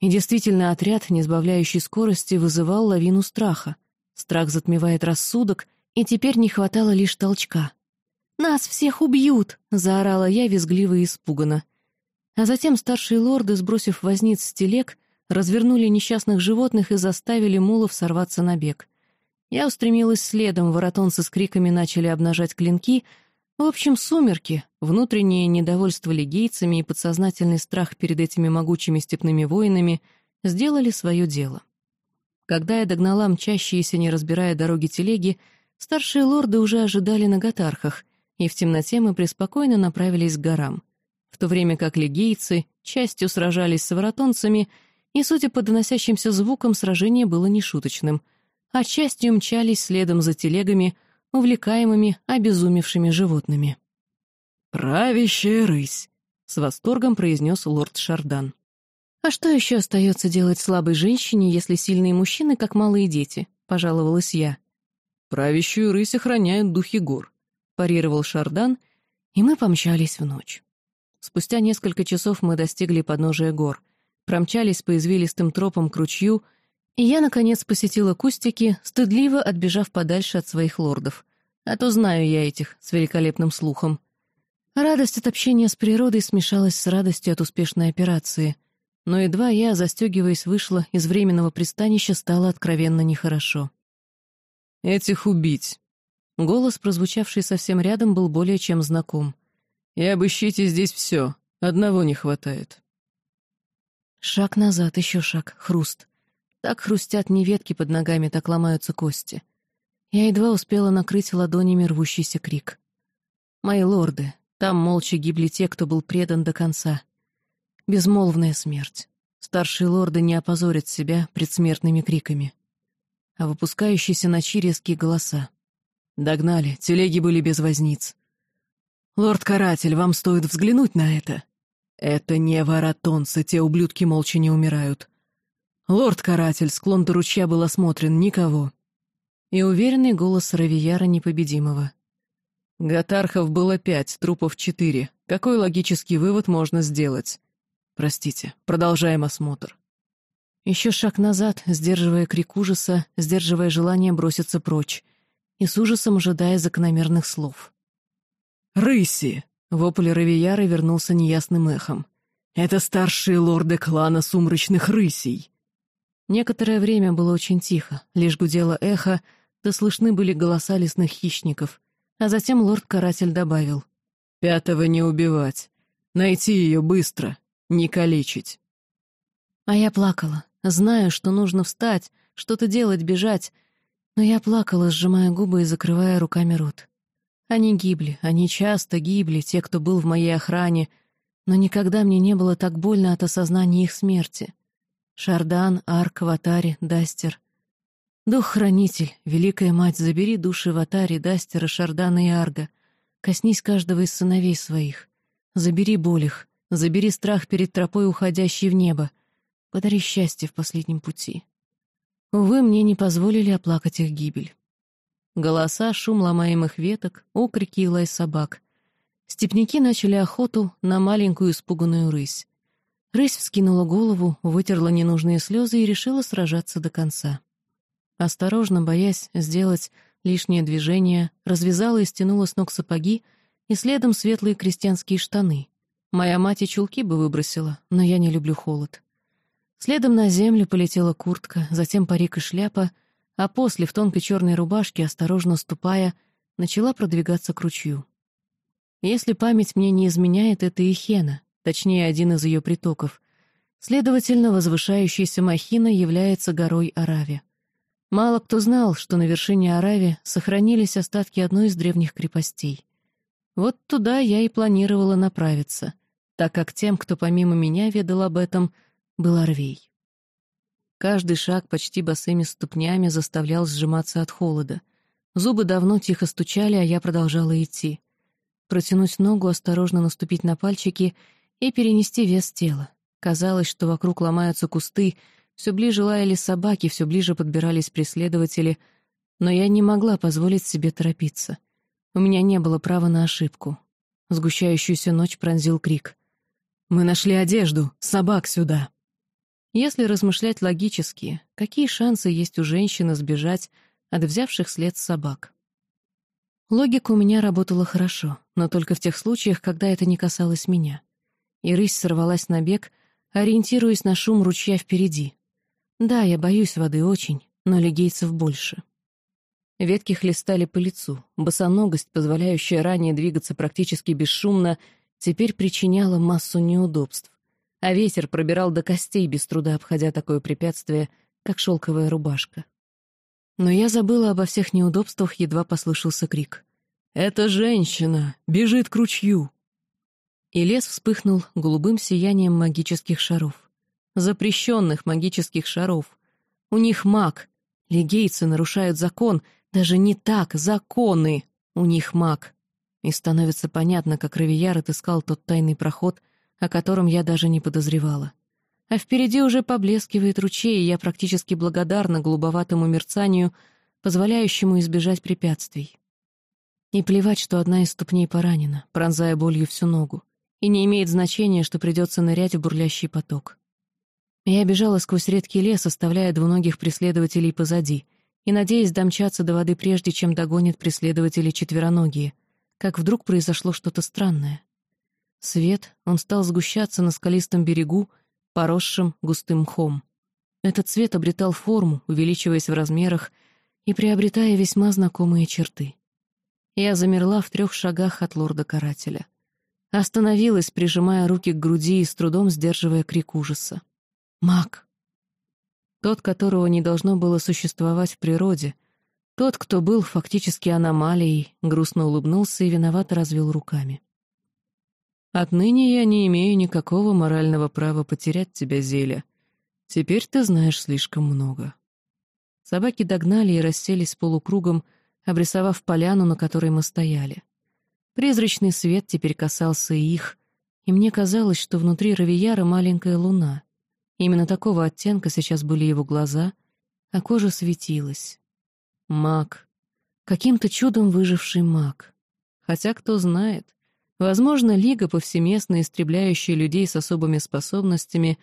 И действительно, отряд, не сбавляющий скорости, вызывал лавину страха. Страх затмевает рассудок, и теперь не хватало лишь толчка. «Нас всех убьют!» — заорала я визгливо и испуганно. А затем старшие лорды, сбросив возниц с телег, развернули несчастных животных и заставили мулов сорваться на бег. Я устремилась следом, воротонцы с криками начали обнажать клинки — в общем, сумерки, внутреннее недовольство легейцами и подсознательный страх перед этими могучими степными воинами сделали свое дело. Когда я догнала мчащиеся, не разбирая дороги телеги, старшие лорды уже ожидали на гатархах, и в темноте мы преспокойно направились к горам, в то время как легейцы частью сражались с воротонцами, и, судя по доносящимся звукам, сражение было нешуточным, а частью мчались следом за телегами — увлекаемыми обезумевшими животными. «Правящая рысь!» — с восторгом произнес лорд Шардан. «А что еще остается делать слабой женщине, если сильные мужчины, как малые дети?» — пожаловалась я. «Правящую рысь охраняют духи гор», — парировал Шардан, и мы помчались в ночь. Спустя несколько часов мы достигли подножия гор, промчались по извилистым тропам к ручью — и я, наконец, посетила кустики, стыдливо отбежав подальше от своих лордов. А то знаю я этих с великолепным слухом. Радость от общения с природой смешалась с радостью от успешной операции. Но едва я, застегиваясь, вышла из временного пристанища, стало откровенно нехорошо. Этих убить». Голос, прозвучавший совсем рядом, был более чем знаком. «И обыщите здесь все. Одного не хватает». Шаг назад, еще шаг, хруст. Так хрустят не ветки под ногами, так ломаются кости. Я едва успела накрыть ладонями рвущийся крик. Мои лорды, там молча гибли те, кто был предан до конца. Безмолвная смерть. Старшие лорды не опозорят себя предсмертными криками. А выпускающиеся ночи резкие голоса. Догнали, телеги были без возниц. «Лорд-каратель, вам стоит взглянуть на это!» «Это не воротонцы, те ублюдки молча не умирают. Лорд-каратель, склон до ручья был осмотрен, никого». И уверенный голос Равияра Непобедимого. Гатархов было пять, трупов четыре. Какой логический вывод можно сделать? Простите, продолжаем осмотр. Еще шаг назад, сдерживая крик ужаса, сдерживая желание броситься прочь, и с ужасом ожидая закономерных слов. «Рыси!» — вопль Равияры вернулся неясным эхом. «Это старшие лорды клана сумрачных рысей!» Некоторое время было очень тихо, лишь гудело эхо, да слышны были голоса лесных хищников, а затем лорд-каратель добавил. «Пятого не убивать. Найти ее быстро, не калечить». А я плакала, знаю, что нужно встать, что-то делать, бежать, но я плакала, сжимая губы и закрывая руками рот. Они гибли, они часто гибли, те, кто был в моей охране, но никогда мне не было так больно от осознания их смерти. Шардан, Арк, Ватари, Дастер. Дух-хранитель, Великая Мать, забери души Ватари, Дастера, Шардана и Арга. Коснись каждого из сыновей своих. Забери боль их, забери страх перед тропой, уходящей в небо. Подари счастье в последнем пути. Увы, мне не позволили оплакать их гибель. Голоса, шум ломаемых веток, окрики и лай собак. Степняки начали охоту на маленькую испуганную рысь. Рысь вскинула голову, вытерла ненужные слезы и решила сражаться до конца. Осторожно, боясь сделать лишнее движение, развязала и стянула с ног сапоги и следом светлые крестьянские штаны. Моя мать и чулки бы выбросила, но я не люблю холод. Следом на землю полетела куртка, затем парик и шляпа, а после в тонкой черной рубашке, осторожно ступая, начала продвигаться к ручью. Если память мне не изменяет, это и Хена, точнее, один из ее притоков. Следовательно, возвышающаяся махина является горой Арави. Мало кто знал, что на вершине Арави сохранились остатки одной из древних крепостей. Вот туда я и планировала направиться, так как тем, кто помимо меня ведал об этом — был Орвей. Каждый шаг почти босыми ступнями заставлял сжиматься от холода. Зубы давно тихо стучали, а я продолжала идти. Протянуть ногу, осторожно наступить на пальчики и перенести вес тела. Казалось, что вокруг ломаются кусты, все ближе лаяли собаки, все ближе подбирались преследователи, но я не могла позволить себе торопиться. У меня не было права на ошибку. Сгущающуюся ночь пронзил крик. «Мы нашли одежду! Собак сюда!» Если размышлять логически, какие шансы есть у женщины сбежать от взявших след собак? Логика у меня работала хорошо, но только в тех случаях, когда это не касалось меня. И рысь сорвалась на бег, ориентируясь на шум ручья впереди. Да, я боюсь воды очень, но легейцев больше. Ветки хлестали по лицу. Босоногость, позволяющая ранее двигаться практически бесшумно, теперь причиняла массу неудобств а ветер пробирал до костей, без труда обходя такое препятствие, как шелковая рубашка. Но я забыла обо всех неудобствах, едва послышался крик. «Это женщина! Бежит к ручью!» И лес вспыхнул голубым сиянием магических шаров. Запрещенных магических шаров. У них маг. Легейцы нарушают закон. Даже не так, законы. У них маг. И становится понятно, как Равияр отыскал тот тайный проход — о котором я даже не подозревала. А впереди уже поблескивает ручей, и я практически благодарна голубоватому мерцанию, позволяющему избежать препятствий. И плевать, что одна из ступней поранена, пронзая болью всю ногу, и не имеет значения, что придется нырять в бурлящий поток. Я бежала сквозь редкий лес, оставляя двуногих преследователей позади, и надеясь домчаться до воды прежде, чем догонят преследователи четвероногие, как вдруг произошло что-то странное. Свет, он стал сгущаться на скалистом берегу, поросшем густым мхом. Этот цвет обретал форму, увеличиваясь в размерах, и приобретая весьма знакомые черты. Я замерла в трех шагах от лорда-карателя. Остановилась, прижимая руки к груди и с трудом сдерживая крик ужаса. «Маг!» Тот, которого не должно было существовать в природе, тот, кто был фактически аномалией, грустно улыбнулся и виновато развел руками. «Отныне я не имею никакого морального права потерять тебя, Зеля. Теперь ты знаешь слишком много». Собаки догнали и расселись полукругом, обрисовав поляну, на которой мы стояли. Призрачный свет теперь касался и их, и мне казалось, что внутри Равияра маленькая луна. Именно такого оттенка сейчас были его глаза, а кожа светилась. Маг. Каким-то чудом выживший маг. Хотя, кто знает, возможно, Лига, повсеместно истребляющая людей с особыми способностями,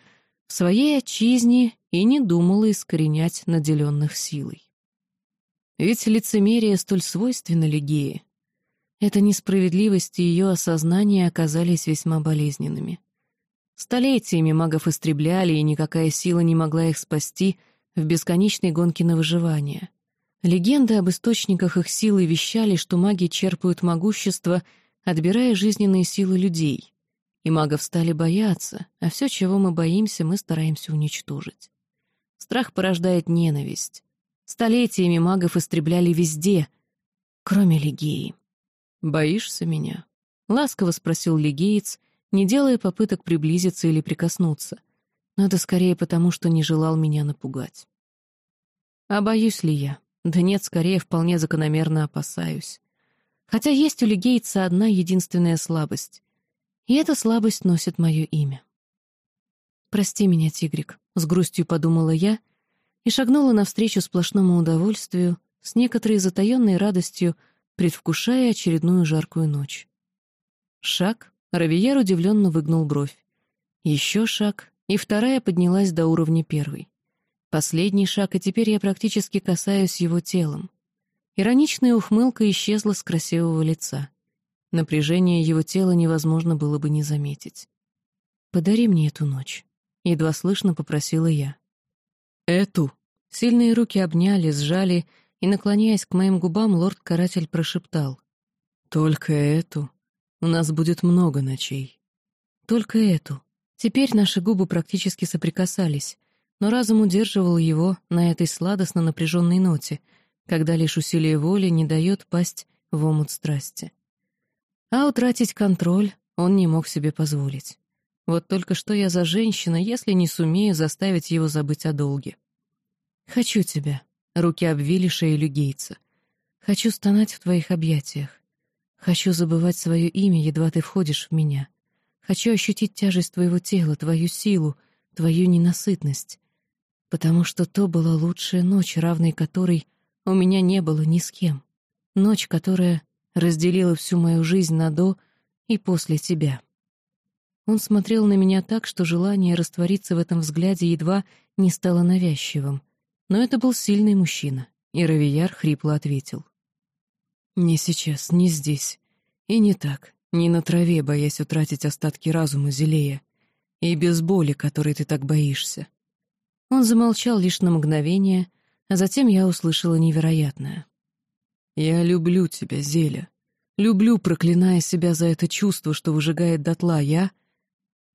в своей отчизне и не думала искоренять наделенных силой. Ведь лицемерие столь свойственно Лигее. Эта несправедливость и ее осознание оказались весьма болезненными. Столетиями магов истребляли, и никакая сила не могла их спасти в бесконечной гонке на выживание. Легенды об источниках их силы вещали, что маги черпают могущество, отбирая жизненные силы людей. И магов стали бояться, а все, чего мы боимся, мы стараемся уничтожить. Страх порождает ненависть. Столетиями магов истребляли везде, кроме Лигеи. «Боишься меня?» — ласково спросил лигеец, не делая попыток приблизиться или прикоснуться. Но это скорее потому, что не желал меня напугать. А боюсь ли я? Да нет, скорее вполне закономерно опасаюсь. Хотя есть у лигейца одна единственная слабость. И эта слабость носит мое имя. «Прости меня, тигрик», — с грустью подумала я и шагнула навстречу сплошному удовольствию, с некоторой затаенной радостью, предвкушая очередную жаркую ночь. Шаг, Равияр удивленно выгнул бровь. Еще шаг, и вторая поднялась до уровня первой. Последний шаг, и теперь я практически касаюсь его телом. Ироничная ухмылка исчезла с красивого лица. Напряжение его тела невозможно было бы не заметить. «Подари мне эту ночь», — едва слышно попросила я. «Эту?» Сильные руки обняли, сжали, и, наклоняясь к моим губам, лорд-каратель прошептал. «Только эту. У нас будет много ночей». «Только эту». Теперь наши губы практически соприкасались, но разум удерживал его на этой сладостно напряженной ноте, когда лишь усилие воли не дает пасть в омут страсти. А утратить контроль он не мог себе позволить. Вот только что я за женщина, если не сумею заставить его забыть о долге. «Хочу тебя», — руки обвили шею люгейца. «Хочу стонать в твоих объятиях. Хочу забывать свое имя, едва ты входишь в меня. Хочу ощутить тяжесть твоего тела, твою силу, твою ненасытность потому что то была лучшая ночь, равной которой у меня не было ни с кем. Ночь, которая разделила всю мою жизнь на до и после тебя. Он смотрел на меня так, что желание раствориться в этом взгляде едва не стало навязчивым. Но это был сильный мужчина, и Равияр хрипло ответил. «Не сейчас, не здесь. И не так, не на траве, боясь утратить остатки разума Зелея. И без боли, которой ты так боишься. Он замолчал лишь на мгновение, а затем я услышала невероятное. «Я люблю тебя, Зеля. Люблю, проклиная себя за это чувство, что выжигает дотла. Я...»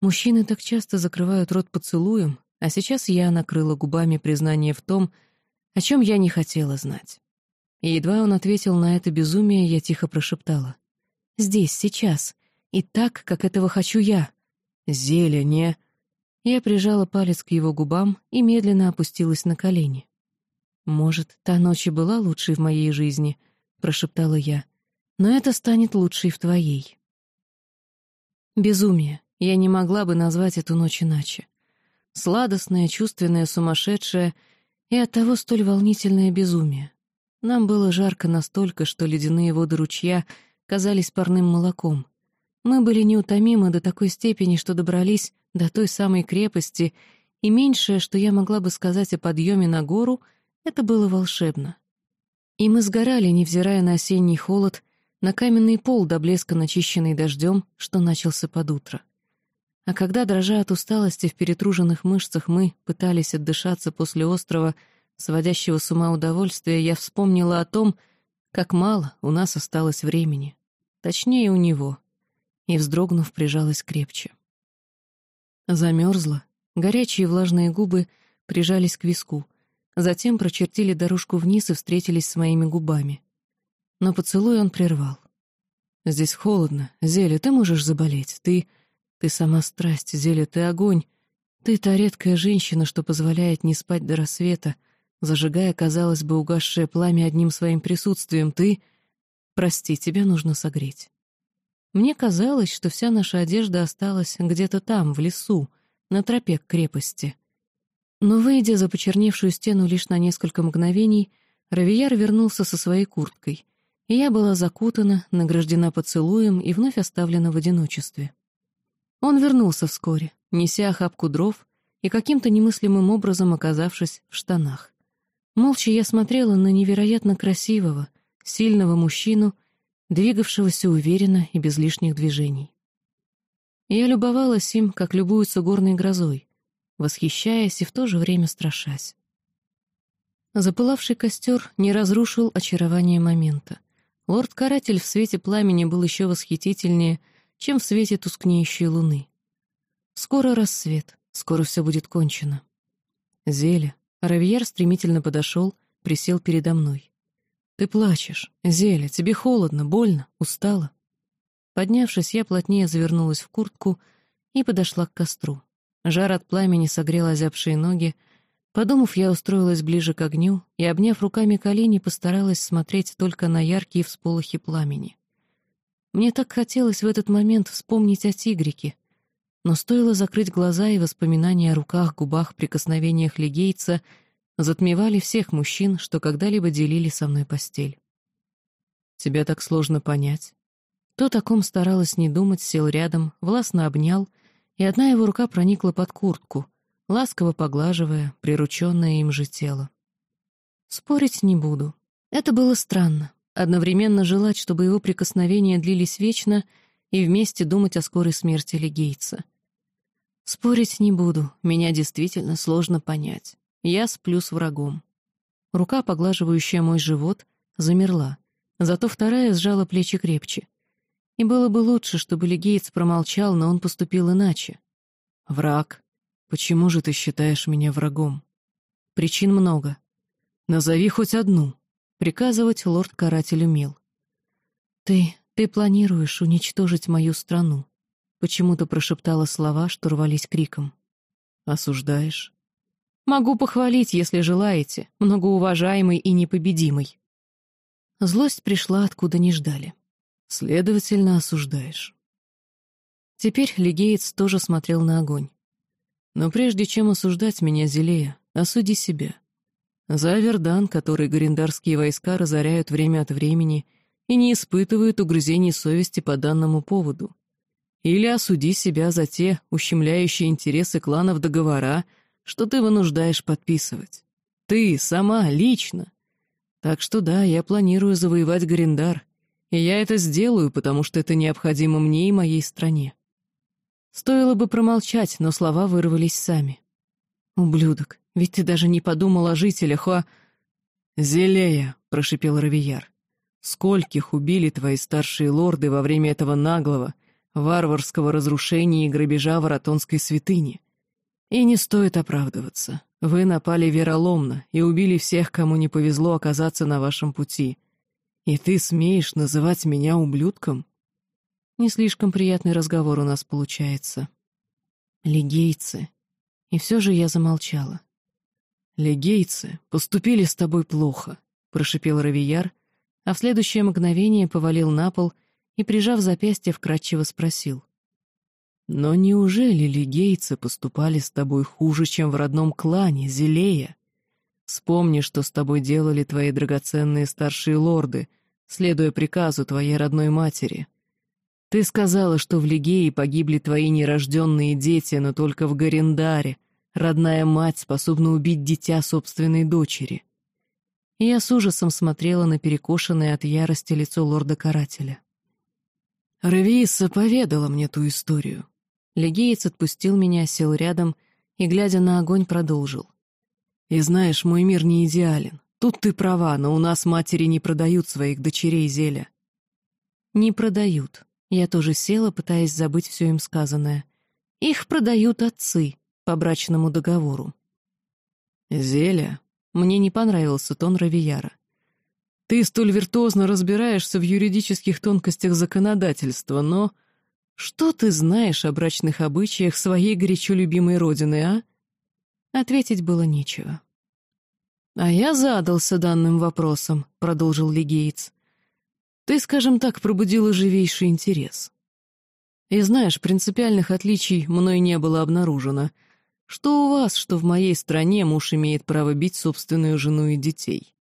Мужчины так часто закрывают рот поцелуем, а сейчас я накрыла губами признание в том, о чем я не хотела знать. И едва он ответил на это безумие, я тихо прошептала. «Здесь, сейчас. И так, как этого хочу я. Зеля, не...» Я прижала палец к его губам и медленно опустилась на колени. «Может, та ночь и была лучшей в моей жизни», — прошептала я, «но это станет лучшей в твоей». Безумие. Я не могла бы назвать эту ночь иначе. Сладостное, чувственное, сумасшедшее и оттого столь волнительное безумие. Нам было жарко настолько, что ледяные воды ручья казались парным молоком. Мы были неутомимы до такой степени, что добрались до той самой крепости, и меньшее, что я могла бы сказать о подъеме на гору, это было волшебно. И мы сгорали, невзирая на осенний холод, на каменный пол до блеска начищенный дождем, что начался под утро. А когда, дрожа от усталости в перетруженных мышцах, мы пытались отдышаться после острова, сводящего с ума удовольствия, я вспомнила о том, как мало у нас осталось времени. Точнее, у него. И, вздрогнув, прижалась крепче. Замерзла. Горячие влажные губы прижались к виску. Затем прочертили дорожку вниз и встретились с моими губами. Но поцелуй он прервал. «Здесь холодно. Зеля, ты можешь заболеть. Ты... Ты сама страсть, Зеля, ты огонь. Ты та редкая женщина, что позволяет не спать до рассвета, зажигая, казалось бы, угасшее пламя одним своим присутствием. Ты... Прости, тебя нужно согреть. Мне казалось, что вся наша одежда осталась где-то там, в лесу, на тропе к крепости. Но, выйдя за почерневшую стену лишь на несколько мгновений, Равияр вернулся со своей курткой, и я была закутана, награждена поцелуем и вновь оставлена в одиночестве. Он вернулся вскоре, неся охапку дров и каким-то немыслимым образом оказавшись в штанах. Молча я смотрела на невероятно красивого, сильного мужчину, двигавшегося уверенно и без лишних движений. Я любовалась им, как любуются горной грозой, восхищаясь и в то же время страшась. Запылавший костер не разрушил очарование момента. Лорд-каратель в свете пламени был еще восхитительнее, чем в свете тускнеющей луны. Скоро рассвет, скоро все будет кончено. Зеля. Равьер стремительно подошел, присел передо мной. «Ты плачешь. Зеля, тебе холодно, больно, устала?» Поднявшись, я плотнее завернулась в куртку и подошла к костру. Жар от пламени согрел озябшие ноги. Подумав, я устроилась ближе к огню и, обняв руками колени, постаралась смотреть только на яркие всполохи пламени. Мне так хотелось в этот момент вспомнить о тигрике — но стоило закрыть глаза, и воспоминания о руках, губах, прикосновениях легейца затмевали всех мужчин, что когда-либо делили со мной постель. «Тебя так сложно понять». То таком старалась не думать, сел рядом, властно обнял, и одна его рука проникла под куртку, ласково поглаживая прирученное им же тело. Спорить не буду. Это было странно. Одновременно желать, чтобы его прикосновения длились вечно — и вместе думать о скорой смерти Легейца. Спорить не буду, меня действительно сложно понять. Я сплю с врагом. Рука, поглаживающая мой живот, замерла, зато вторая сжала плечи крепче. И было бы лучше, чтобы Легеец промолчал, но он поступил иначе. «Враг. Почему же ты считаешь меня врагом?» «Причин много. Назови хоть одну». Приказывать лорд-каратель умел. «Ты «Ты планируешь уничтожить мою страну», — почему-то прошептала слова, что рвались криком. «Осуждаешь?» «Могу похвалить, если желаете, многоуважаемый и непобедимый». Злость пришла, откуда не ждали. «Следовательно, осуждаешь». Теперь Легеец тоже смотрел на огонь. «Но прежде чем осуждать меня, Зелея, осуди себя. За Авердан, который горендарские войска разоряют время от времени — и не испытывают угрызений совести по данному поводу. Или осуди себя за те ущемляющие интересы кланов договора, что ты вынуждаешь подписывать. Ты, сама, лично. Так что да, я планирую завоевать Гриндар, и я это сделаю, потому что это необходимо мне и моей стране. Стоило бы промолчать, но слова вырвались сами. «Ублюдок, ведь ты даже не подумал о жителях, а...» «Зелея», — прошипел Равияр. Скольких убили твои старшие лорды во время этого наглого, варварского разрушения и грабежа Воротонской святыни? И не стоит оправдываться. Вы напали вероломно и убили всех, кому не повезло оказаться на вашем пути. И ты смеешь называть меня ублюдком? Не слишком приятный разговор у нас получается. Легейцы. И все же я замолчала. «Легейцы поступили с тобой плохо», — прошипел Равияр, а в следующее мгновение повалил на пол и, прижав запястье, вкратчиво спросил. «Но неужели лигейцы поступали с тобой хуже, чем в родном клане, Зелея? Вспомни, что с тобой делали твои драгоценные старшие лорды, следуя приказу твоей родной матери. Ты сказала, что в Лигее погибли твои нерожденные дети, но только в Гарендаре родная мать способна убить дитя собственной дочери я с ужасом смотрела на перекошенное от ярости лицо лорда-карателя. Равииса поведала мне ту историю. Легеец отпустил меня, сел рядом и, глядя на огонь, продолжил. И знаешь, мой мир не идеален. Тут ты права, но у нас матери не продают своих дочерей зелья. Не продают. Я тоже села, пытаясь забыть все им сказанное. Их продают отцы по брачному договору. Зелья? Мне не понравился тон Равияра. Ты столь виртуозно разбираешься в юридических тонкостях законодательства, но... Что ты знаешь о брачных обычаях своей горячо любимой родины, а? Ответить было нечего. «А я задался данным вопросом», — продолжил Лигейтс. «Ты, скажем так, пробудила живейший интерес. И знаешь, принципиальных отличий мной не было обнаружено. Что у вас, что в моей стране муж имеет право бить собственную жену и детей?»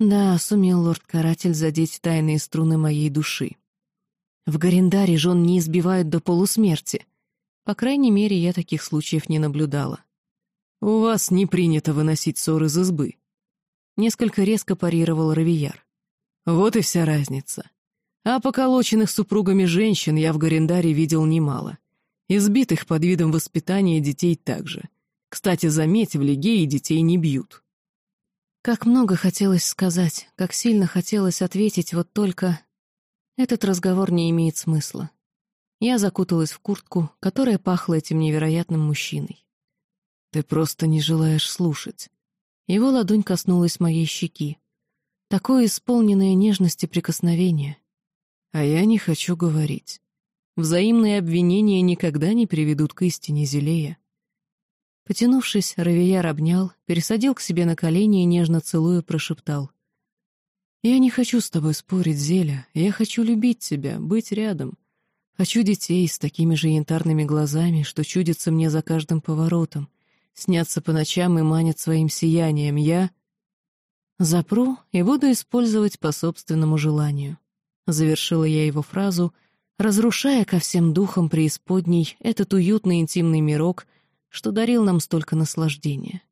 Да, сумел лорд-каратель задеть тайные струны моей души. В Гарендаре жен не избивают до полусмерти. По крайней мере, я таких случаев не наблюдала. «У вас не принято выносить ссор из избы», — несколько резко парировал Равияр. «Вот и вся разница. А поколоченных супругами женщин я в Гарендаре видел немало. Избитых под видом воспитания детей также. Кстати, заметь, в Легее детей не бьют». Как много хотелось сказать, как сильно хотелось ответить, вот только... Этот разговор не имеет смысла. Я закуталась в куртку, которая пахла этим невероятным мужчиной. Ты просто не желаешь слушать. Его ладонь коснулась моей щеки. Такое исполненное нежности прикосновение. А я не хочу говорить. Взаимные обвинения никогда не приведут к истине Зелея. Потянувшись, Равияр обнял, пересадил к себе на колени и, нежно целуя, прошептал. «Я не хочу с тобой спорить, Зеля. Я хочу любить тебя, быть рядом. Хочу детей с такими же янтарными глазами, что чудится мне за каждым поворотом, снятся по ночам и манят своим сиянием. Я...» «Запру и буду использовать по собственному желанию», — завершила я его фразу, разрушая ко всем духам преисподней этот уютный интимный мирок — что дарил нам столько наслаждения.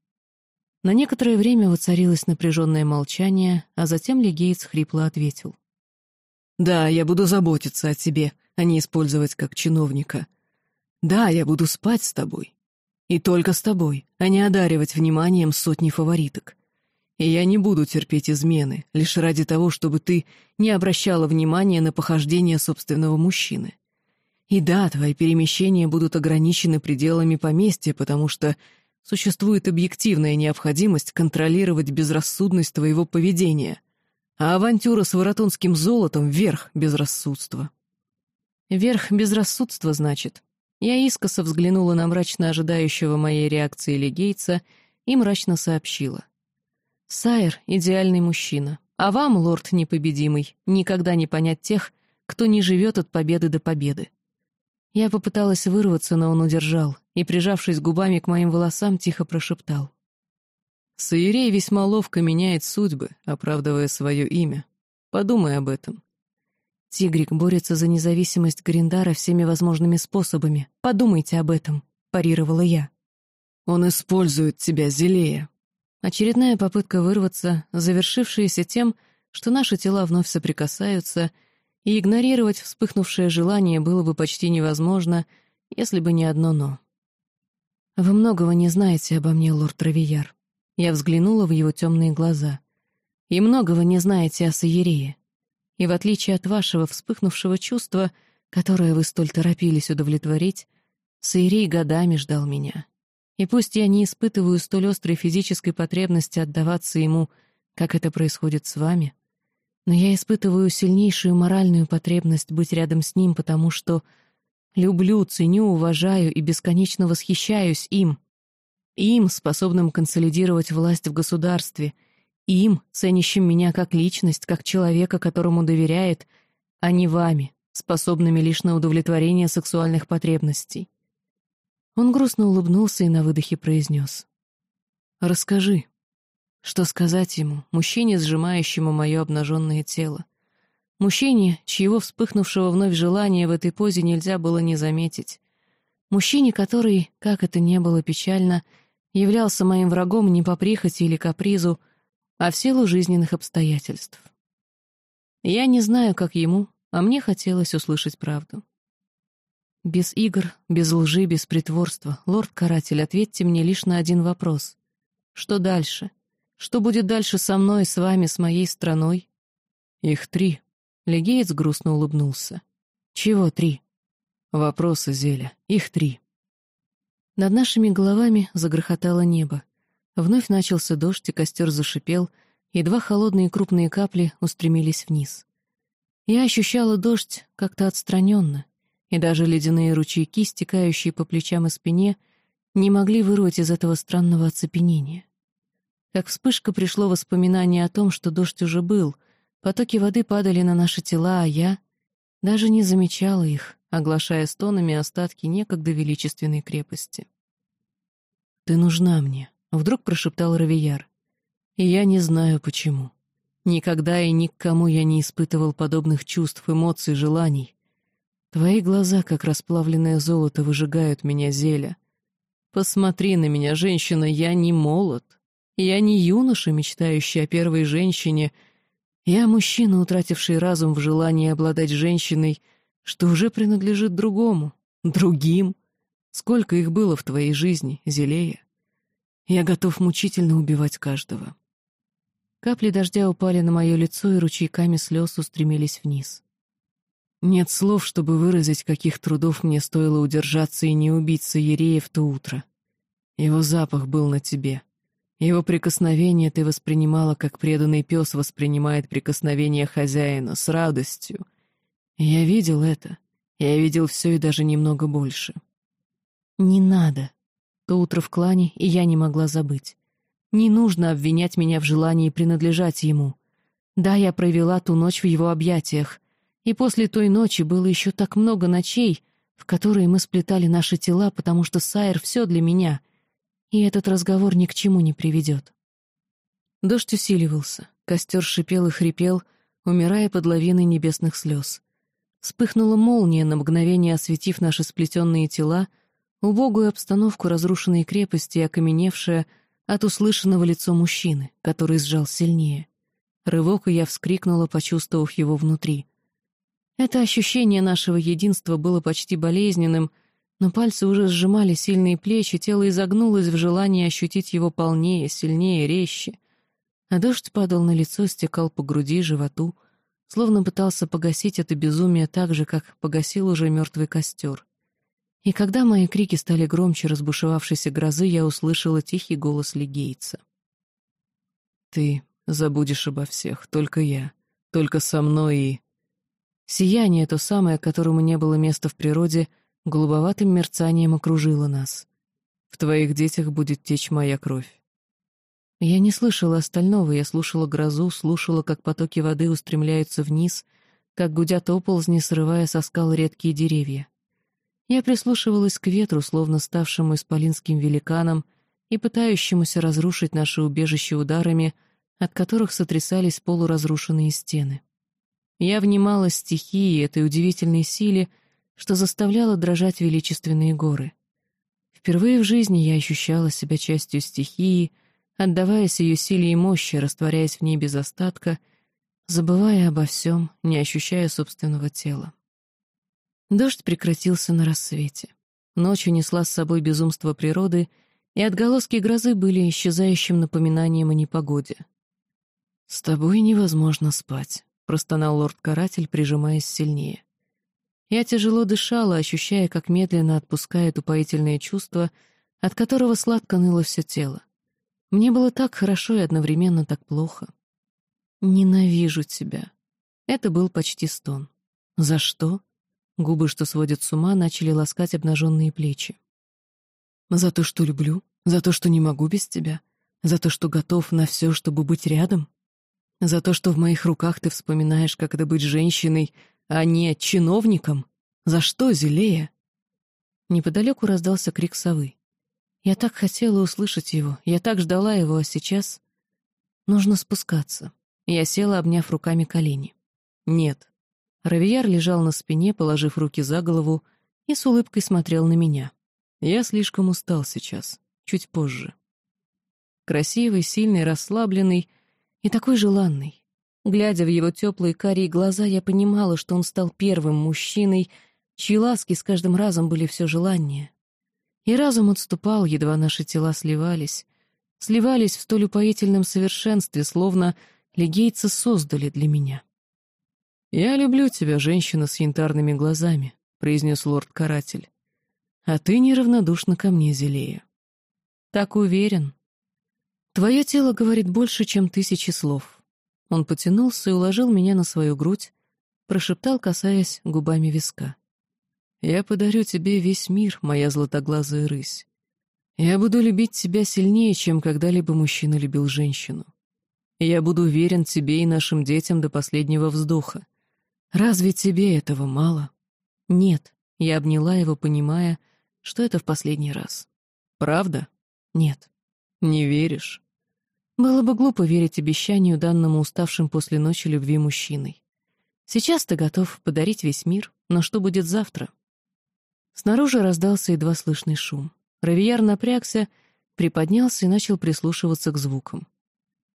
На некоторое время воцарилось напряженное молчание, а затем Легейтс хрипло ответил. «Да, я буду заботиться о тебе, а не использовать как чиновника. Да, я буду спать с тобой. И только с тобой, а не одаривать вниманием сотни фавориток. И я не буду терпеть измены, лишь ради того, чтобы ты не обращала внимания на похождения собственного мужчины. И да, твои перемещения будут ограничены пределами поместья, потому что существует объективная необходимость контролировать безрассудность твоего поведения, а авантюра с воротонским золотом — верх безрассудства. Верх безрассудства, значит. Я искоса взглянула на мрачно ожидающего моей реакции Легейца и мрачно сообщила. «Сайр — идеальный мужчина, а вам, лорд непобедимый, никогда не понять тех, кто не живет от победы до победы. Я попыталась вырваться, но он удержал и, прижавшись губами к моим волосам, тихо прошептал. «Саирей весьма ловко меняет судьбы, оправдывая свое имя. Подумай об этом». «Тигрик борется за независимость Гриндара всеми возможными способами. Подумайте об этом», — парировала я. «Он использует тебя, Зелея». Очередная попытка вырваться, завершившаяся тем, что наши тела вновь соприкасаются — и игнорировать вспыхнувшее желание было бы почти невозможно, если бы не одно «но». «Вы многого не знаете обо мне, лорд Равияр». Я взглянула в его темные глаза. «И многого не знаете о Саерее. И в отличие от вашего вспыхнувшего чувства, которое вы столь торопились удовлетворить, Саерей годами ждал меня. И пусть я не испытываю столь острой физической потребности отдаваться ему, как это происходит с вами, — но я испытываю сильнейшую моральную потребность быть рядом с ним, потому что люблю, ценю, уважаю и бесконечно восхищаюсь им. Им, способным консолидировать власть в государстве, им, ценящим меня как личность, как человека, которому доверяет, а не вами, способными лишь на удовлетворение сексуальных потребностей. Он грустно улыбнулся и на выдохе произнес. «Расскажи». Что сказать ему, мужчине, сжимающему мое обнаженное тело? Мужчине, чьего вспыхнувшего вновь желания в этой позе нельзя было не заметить. Мужчине, который, как это не было печально, являлся моим врагом не по прихоти или капризу, а в силу жизненных обстоятельств. Я не знаю, как ему, а мне хотелось услышать правду. Без игр, без лжи, без притворства, лорд-каратель, ответьте мне лишь на один вопрос. Что дальше? Что будет дальше со мной, с вами, с моей страной? Их три. Легеец грустно улыбнулся. Чего три? Вопросы, Зеля. Их три. Над нашими головами загрохотало небо. Вновь начался дождь, и костер зашипел, и два холодные крупные капли устремились вниз. Я ощущала дождь как-то отстраненно, и даже ледяные ручейки, стекающие по плечам и спине, не могли вырвать из этого странного оцепенения. Как вспышка пришло воспоминание о том, что дождь уже был, потоки воды падали на наши тела, а я даже не замечала их, оглашая стонами остатки некогда величественной крепости. «Ты нужна мне», — вдруг прошептал Равияр. «И я не знаю, почему. Никогда и ни к кому я не испытывал подобных чувств, эмоций, желаний. Твои глаза, как расплавленное золото, выжигают меня, Зеля. Посмотри на меня, женщина, я не молод. Я не юноша, мечтающий о первой женщине. Я мужчина, утративший разум в желании обладать женщиной, что уже принадлежит другому, другим. Сколько их было в твоей жизни, Зелея? Я готов мучительно убивать каждого. Капли дождя упали на мое лицо, и ручейками слез устремились вниз. Нет слов, чтобы выразить, каких трудов мне стоило удержаться и не убить Саерея в то утро. Его запах был на тебе. Его прикосновение ты воспринимала, как преданный пес воспринимает прикосновение хозяина, с радостью. я видел это. Я видел все и даже немного больше. «Не надо», то утро в клане, и я не могла забыть. Не нужно обвинять меня в желании принадлежать ему. Да, я провела ту ночь в его объятиях, и после той ночи было еще так много ночей, в которые мы сплетали наши тела, потому что Сайер — все для меня, и этот разговор ни к чему не приведет. Дождь усиливался, костер шипел и хрипел, умирая под лавиной небесных слез. Вспыхнула молния, на мгновение осветив наши сплетенные тела — убогую обстановку разрушенной крепости и окаменевшее от услышанного лицо мужчины, который сжал сильнее. Рывок, и я вскрикнула, почувствовав его внутри. Это ощущение нашего единства было почти болезненным, но пальцы уже сжимали сильные плечи, тело изогнулось в желании ощутить его полнее, сильнее, резче. А дождь падал на лицо, стекал по груди, животу, словно пытался погасить это безумие так же, как погасил уже мертвый костер. И когда мои крики стали громче разбушевавшейся грозы, я услышала тихий голос Лигейца. «Ты забудешь обо всех, только я, только со мной и...» Сияние, то самое, которому не было места в природе, голубоватым мерцанием окружило нас. «В твоих детях будет течь моя кровь». Я не слышала остального, я слушала грозу, слушала, как потоки воды устремляются вниз, как гудят оползни, срывая со скал редкие деревья. Я прислушивалась к ветру, словно ставшему исполинским великаном и пытающемуся разрушить наше убежище ударами, от которых сотрясались полуразрушенные стены. Я внимала стихии этой удивительной силе, что заставляло дрожать величественные горы. Впервые в жизни я ощущала себя частью стихии, отдаваясь ее силе и мощи, растворяясь в ней без остатка, забывая обо всем, не ощущая собственного тела. Дождь прекратился на рассвете. Ночь унесла с собой безумство природы, и отголоски грозы были исчезающим напоминанием о непогоде. «С тобой невозможно спать», — простонал лорд-каратель, прижимаясь сильнее. Я тяжело дышала, ощущая, как медленно отпускает упоительное чувство, от которого сладко ныло все тело. Мне было так хорошо и одновременно так плохо. «Ненавижу тебя». Это был почти стон. «За что?» Губы, что сводят с ума, начали ласкать обнаженные плечи. «За то, что люблю? За то, что не могу без тебя? За то, что готов на все, чтобы быть рядом? За то, что в моих руках ты вспоминаешь, как это быть женщиной, а не чиновником? За что, Зелея?» Неподалеку раздался крик совы. Я так хотела услышать его, я так ждала его, а сейчас... Нужно спускаться. Я села, обняв руками колени. «Нет, Равияр лежал на спине, положив руки за голову, и с улыбкой смотрел на меня. Я слишком устал сейчас, чуть позже. Красивый, сильный, расслабленный и такой желанный. Глядя в его теплые карие глаза, я понимала, что он стал первым мужчиной, чьи ласки с каждым разом были все желаннее. И разум отступал, едва наши тела сливались. сливались в столь упоительном совершенстве, словно легейцы создали для меня. «Я люблю тебя, женщина с янтарными глазами», — произнес лорд-каратель. «А ты неравнодушна ко мне, Зелея». «Так уверен». «Твое тело говорит больше, чем тысячи слов». Он потянулся и уложил меня на свою грудь, прошептал, касаясь губами виска. «Я подарю тебе весь мир, моя златоглазая рысь. Я буду любить тебя сильнее, чем когда-либо мужчина любил женщину. Я буду верен тебе и нашим детям до последнего вздоха. Разве тебе этого мало? Нет, я обняла его, понимая, что это в последний раз. Правда? Нет. Не веришь? Было бы глупо верить обещанию, данному уставшим после ночи любви мужчиной. Сейчас ты готов подарить весь мир, но что будет завтра? Снаружи раздался едва слышный шум. Равияр напрягся, приподнялся и начал прислушиваться к звукам.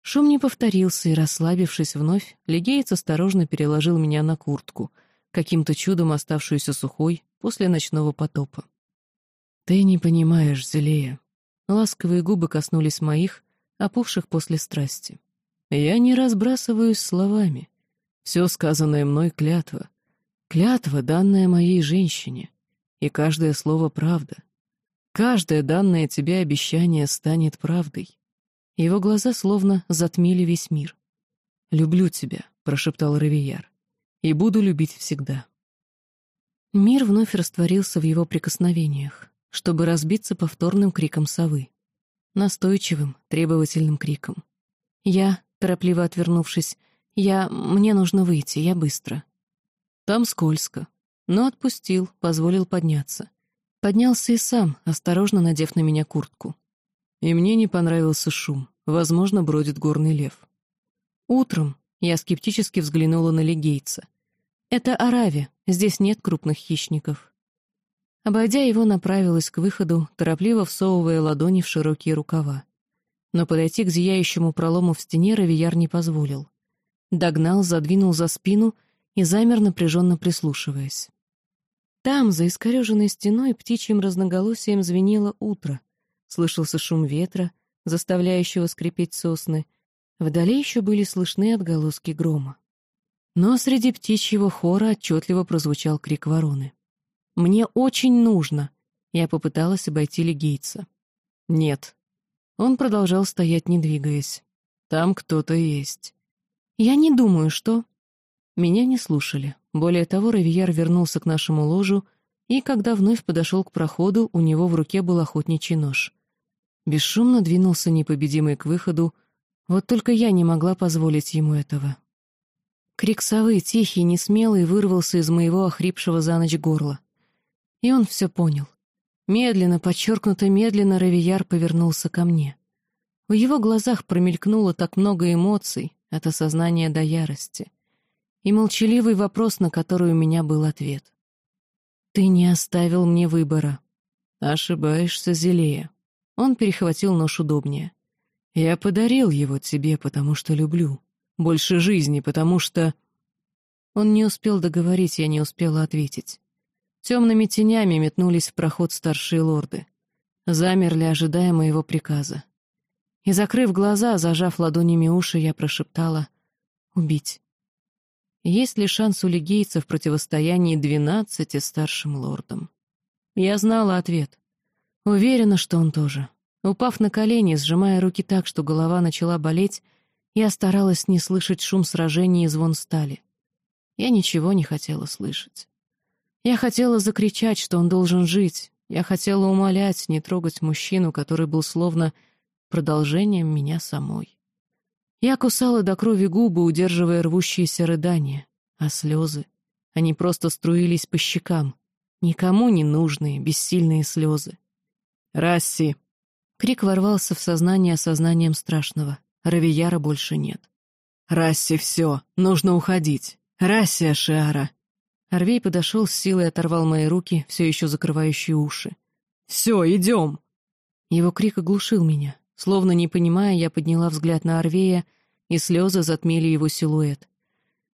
Шум не повторился, и, расслабившись вновь, легеец осторожно переложил меня на куртку, каким-то чудом оставшуюся сухой после ночного потопа. «Ты не понимаешь, Зелея». Ласковые губы коснулись моих, опухших после страсти. «Я не разбрасываюсь словами. Все сказанное мной — клятва. Клятва, данная моей женщине. И каждое слово — правда. Каждое данное тебе обещание станет правдой. Его глаза словно затмили весь мир. «Люблю тебя», — прошептал Равияр, — «и буду любить всегда». Мир вновь растворился в его прикосновениях, чтобы разбиться повторным криком совы. Настойчивым, требовательным криком. Я, торопливо отвернувшись, я... мне нужно выйти, я быстро. Там скользко. Но отпустил, позволил подняться. Поднялся и сам, осторожно надев на меня куртку. И мне не понравился шум. Возможно, бродит горный лев. Утром я скептически взглянула на Легейца. Это Арави, здесь нет крупных хищников. Обойдя его, направилась к выходу, торопливо всовывая ладони в широкие рукава. Но подойти к зияющему пролому в стене Равияр не позволил. Догнал, задвинул за спину и замер, напряженно прислушиваясь. Там, за искореженной стеной, птичьим разноголосием звенело утро. Слышался шум ветра, заставляющего скрипеть сосны. Вдали еще были слышны отголоски грома. Но среди птичьего хора отчетливо прозвучал крик вороны. «Мне очень нужно!» Я попыталась обойти Легейца. «Нет». Он продолжал стоять, не двигаясь. «Там кто-то есть». «Я не думаю, что...» Меня не слушали. Более того, Равияр вернулся к нашему ложу, и, когда вновь подошел к проходу, у него в руке был охотничий нож. Бесшумно двинулся непобедимый к выходу, вот только я не могла позволить ему этого. Крик совы, тихий, несмелый, вырвался из моего охрипшего за ночь горла. И он все понял. Медленно, подчеркнуто медленно, Равияр повернулся ко мне. В его глазах промелькнуло так много эмоций, от осознания до ярости. И молчаливый вопрос, на который у меня был ответ. «Ты не оставил мне выбора». «Ошибаешься, Зелея», он перехватил нож удобнее. «Я подарил его тебе, потому что люблю. Больше жизни, потому что...» Он не успел договорить, я не успела ответить. Темными тенями метнулись в проход старшие лорды. Замерли, ожидая моего приказа. И, закрыв глаза, зажав ладонями уши, я прошептала «Убить». Есть ли шанс у легейца в противостоянии двенадцати старшим лордам? Я знала ответ. Уверена, что он тоже. Упав на колени, сжимая руки так, что голова начала болеть, я старалась не слышать шум сражений и звон стали. Я ничего не хотела слышать. Я хотела закричать, что он должен жить. Я хотела умолять, не трогать мужчину, который был словно продолжением меня самой. Я кусала до крови губы, удерживая рвущиеся рыдания, а слезы, они просто струились по щекам, никому не нужные, бессильные слезы. «Расси!» Крик ворвался в сознание осознанием страшного. Равияра больше нет. «Расси, все! Нужно уходить! Расси, Ашиара!» Арвей подошел с силой оторвал мои руки, все еще закрывающие уши. «Все, идем!» Его крик оглушил меня. Словно не понимая, я подняла взгляд на Арвея, и слезы затмили его силуэт.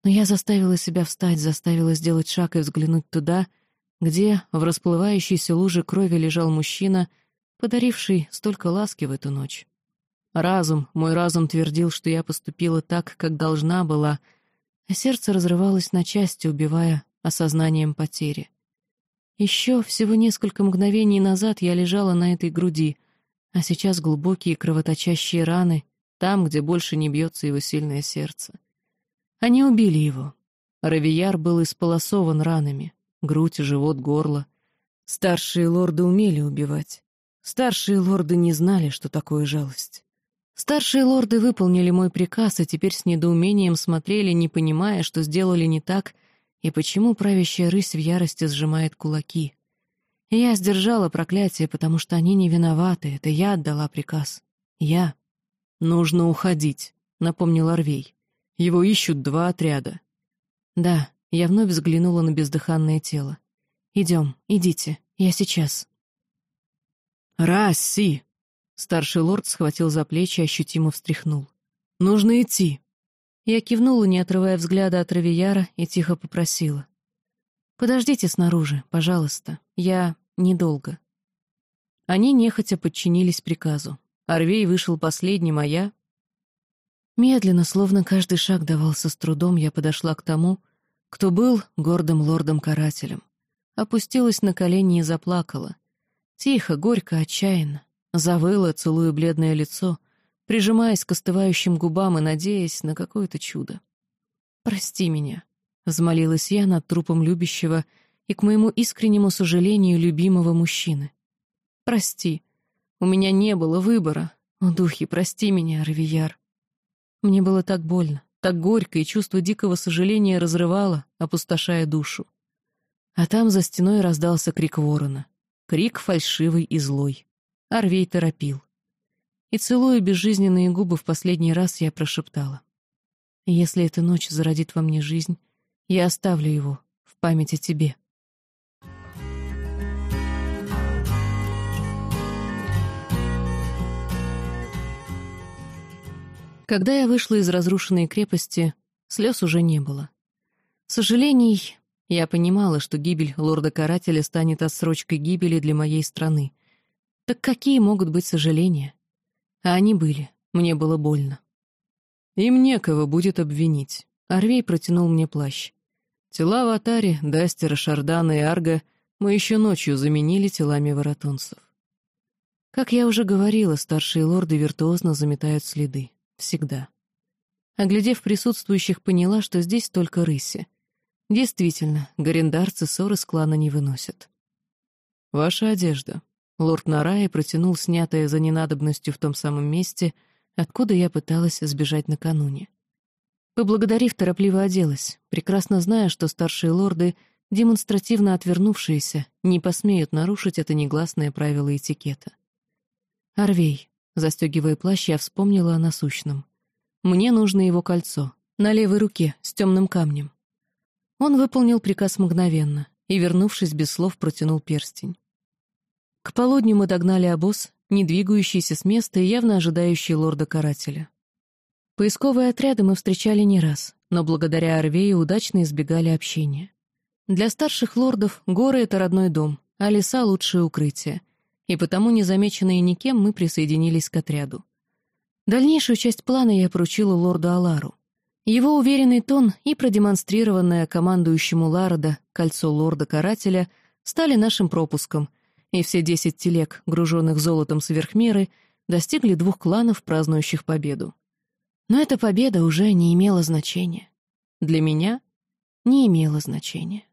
Но я заставила себя встать, заставила сделать шаг и взглянуть туда, где в расплывающейся луже крови лежал мужчина — подаривший столько ласки в эту ночь. Разум, мой разум твердил, что я поступила так, как должна была, а сердце разрывалось на части, убивая осознанием потери. Еще всего несколько мгновений назад я лежала на этой груди, а сейчас глубокие кровоточащие раны, там, где больше не бьется его сильное сердце. Они убили его. Равияр был исполосован ранами, грудь, живот, горло. Старшие лорды умели убивать. Старшие лорды не знали, что такое жалость. Старшие лорды выполнили мой приказ и теперь с недоумением смотрели, не понимая, что сделали не так, и почему правящая рысь в ярости сжимает кулаки. я сдержала проклятие, потому что они не виноваты, это я отдала приказ. Я. «Нужно уходить», — напомнил Орвей. «Его ищут два отряда». «Да», — я вновь взглянула на бездыханное тело. «Идем, идите, я сейчас». «Расси!» Старший лорд схватил за плечи и ощутимо встряхнул. «Нужно идти!» Я кивнула, не отрывая взгляда от Равияра, и тихо попросила. «Подождите снаружи, пожалуйста. Я недолго». Они нехотя подчинились приказу. Орвей вышел последним, а я... Медленно, словно каждый шаг давался с трудом, я подошла к тому, кто был гордым лордом-карателем. Опустилась на колени и заплакала. Тихо, горько, отчаянно. Завыла, целуя бледное лицо, прижимаясь к остывающим губам и надеясь на какое-то чудо. «Прости меня», — взмолилась я над трупом любящего и, к моему искреннему сожалению, любимого мужчины. «Прости. У меня не было выбора. О, духи, прости меня, Равияр». Мне было так больно, так горько, и чувство дикого сожаления разрывало, опустошая душу. А там за стеной раздался крик ворона. Крик фальшивый и злой. Арвей торопил. И, целуя безжизненные губы, в последний раз я прошептала. «Если эта ночь зародит во мне жизнь, я оставлю его в память о тебе». Когда я вышла из разрушенной крепости, слез уже не было. Сожалений я понимала, что гибель лорда-карателя станет отсрочкой гибели для моей страны. Так какие могут быть сожаления? А они были. Мне было больно. Им некого будет обвинить. Арвей протянул мне плащ. Тела в Атаре, Дастера, Шардана и Арга мы еще ночью заменили телами воротонцев. Как я уже говорила, старшие лорды виртуозно заметают следы. Всегда. Оглядев присутствующих, поняла, что здесь только рыси. Действительно, горендарцы ссоры с клана не выносят. «Ваша одежда». Лорд Нараи протянул снятое за ненадобностью в том самом месте, откуда я пыталась сбежать накануне. Поблагодарив, торопливо оделась, прекрасно зная, что старшие лорды, демонстративно отвернувшиеся, не посмеют нарушить это негласное правило этикета. «Арвей», застегивая плащ, я вспомнила о насущном. «Мне нужно его кольцо, на левой руке, с темным камнем. Он выполнил приказ мгновенно и, вернувшись без слов, протянул перстень. К полудню мы догнали обоз, не двигающийся с места и явно ожидающий лорда-карателя. Поисковые отряды мы встречали не раз, но благодаря Арвею удачно избегали общения. Для старших лордов горы — это родной дом, а леса — лучшее укрытие, и потому, незамеченные никем, мы присоединились к отряду. Дальнейшую часть плана я поручила лорду Алару. Его уверенный тон и продемонстрированное командующему Ларда кольцо лорда-карателя стали нашим пропуском, и все десять телег, груженных золотом сверх меры, достигли двух кланов, празднующих победу. Но эта победа уже не имела значения. Для меня не имела значения.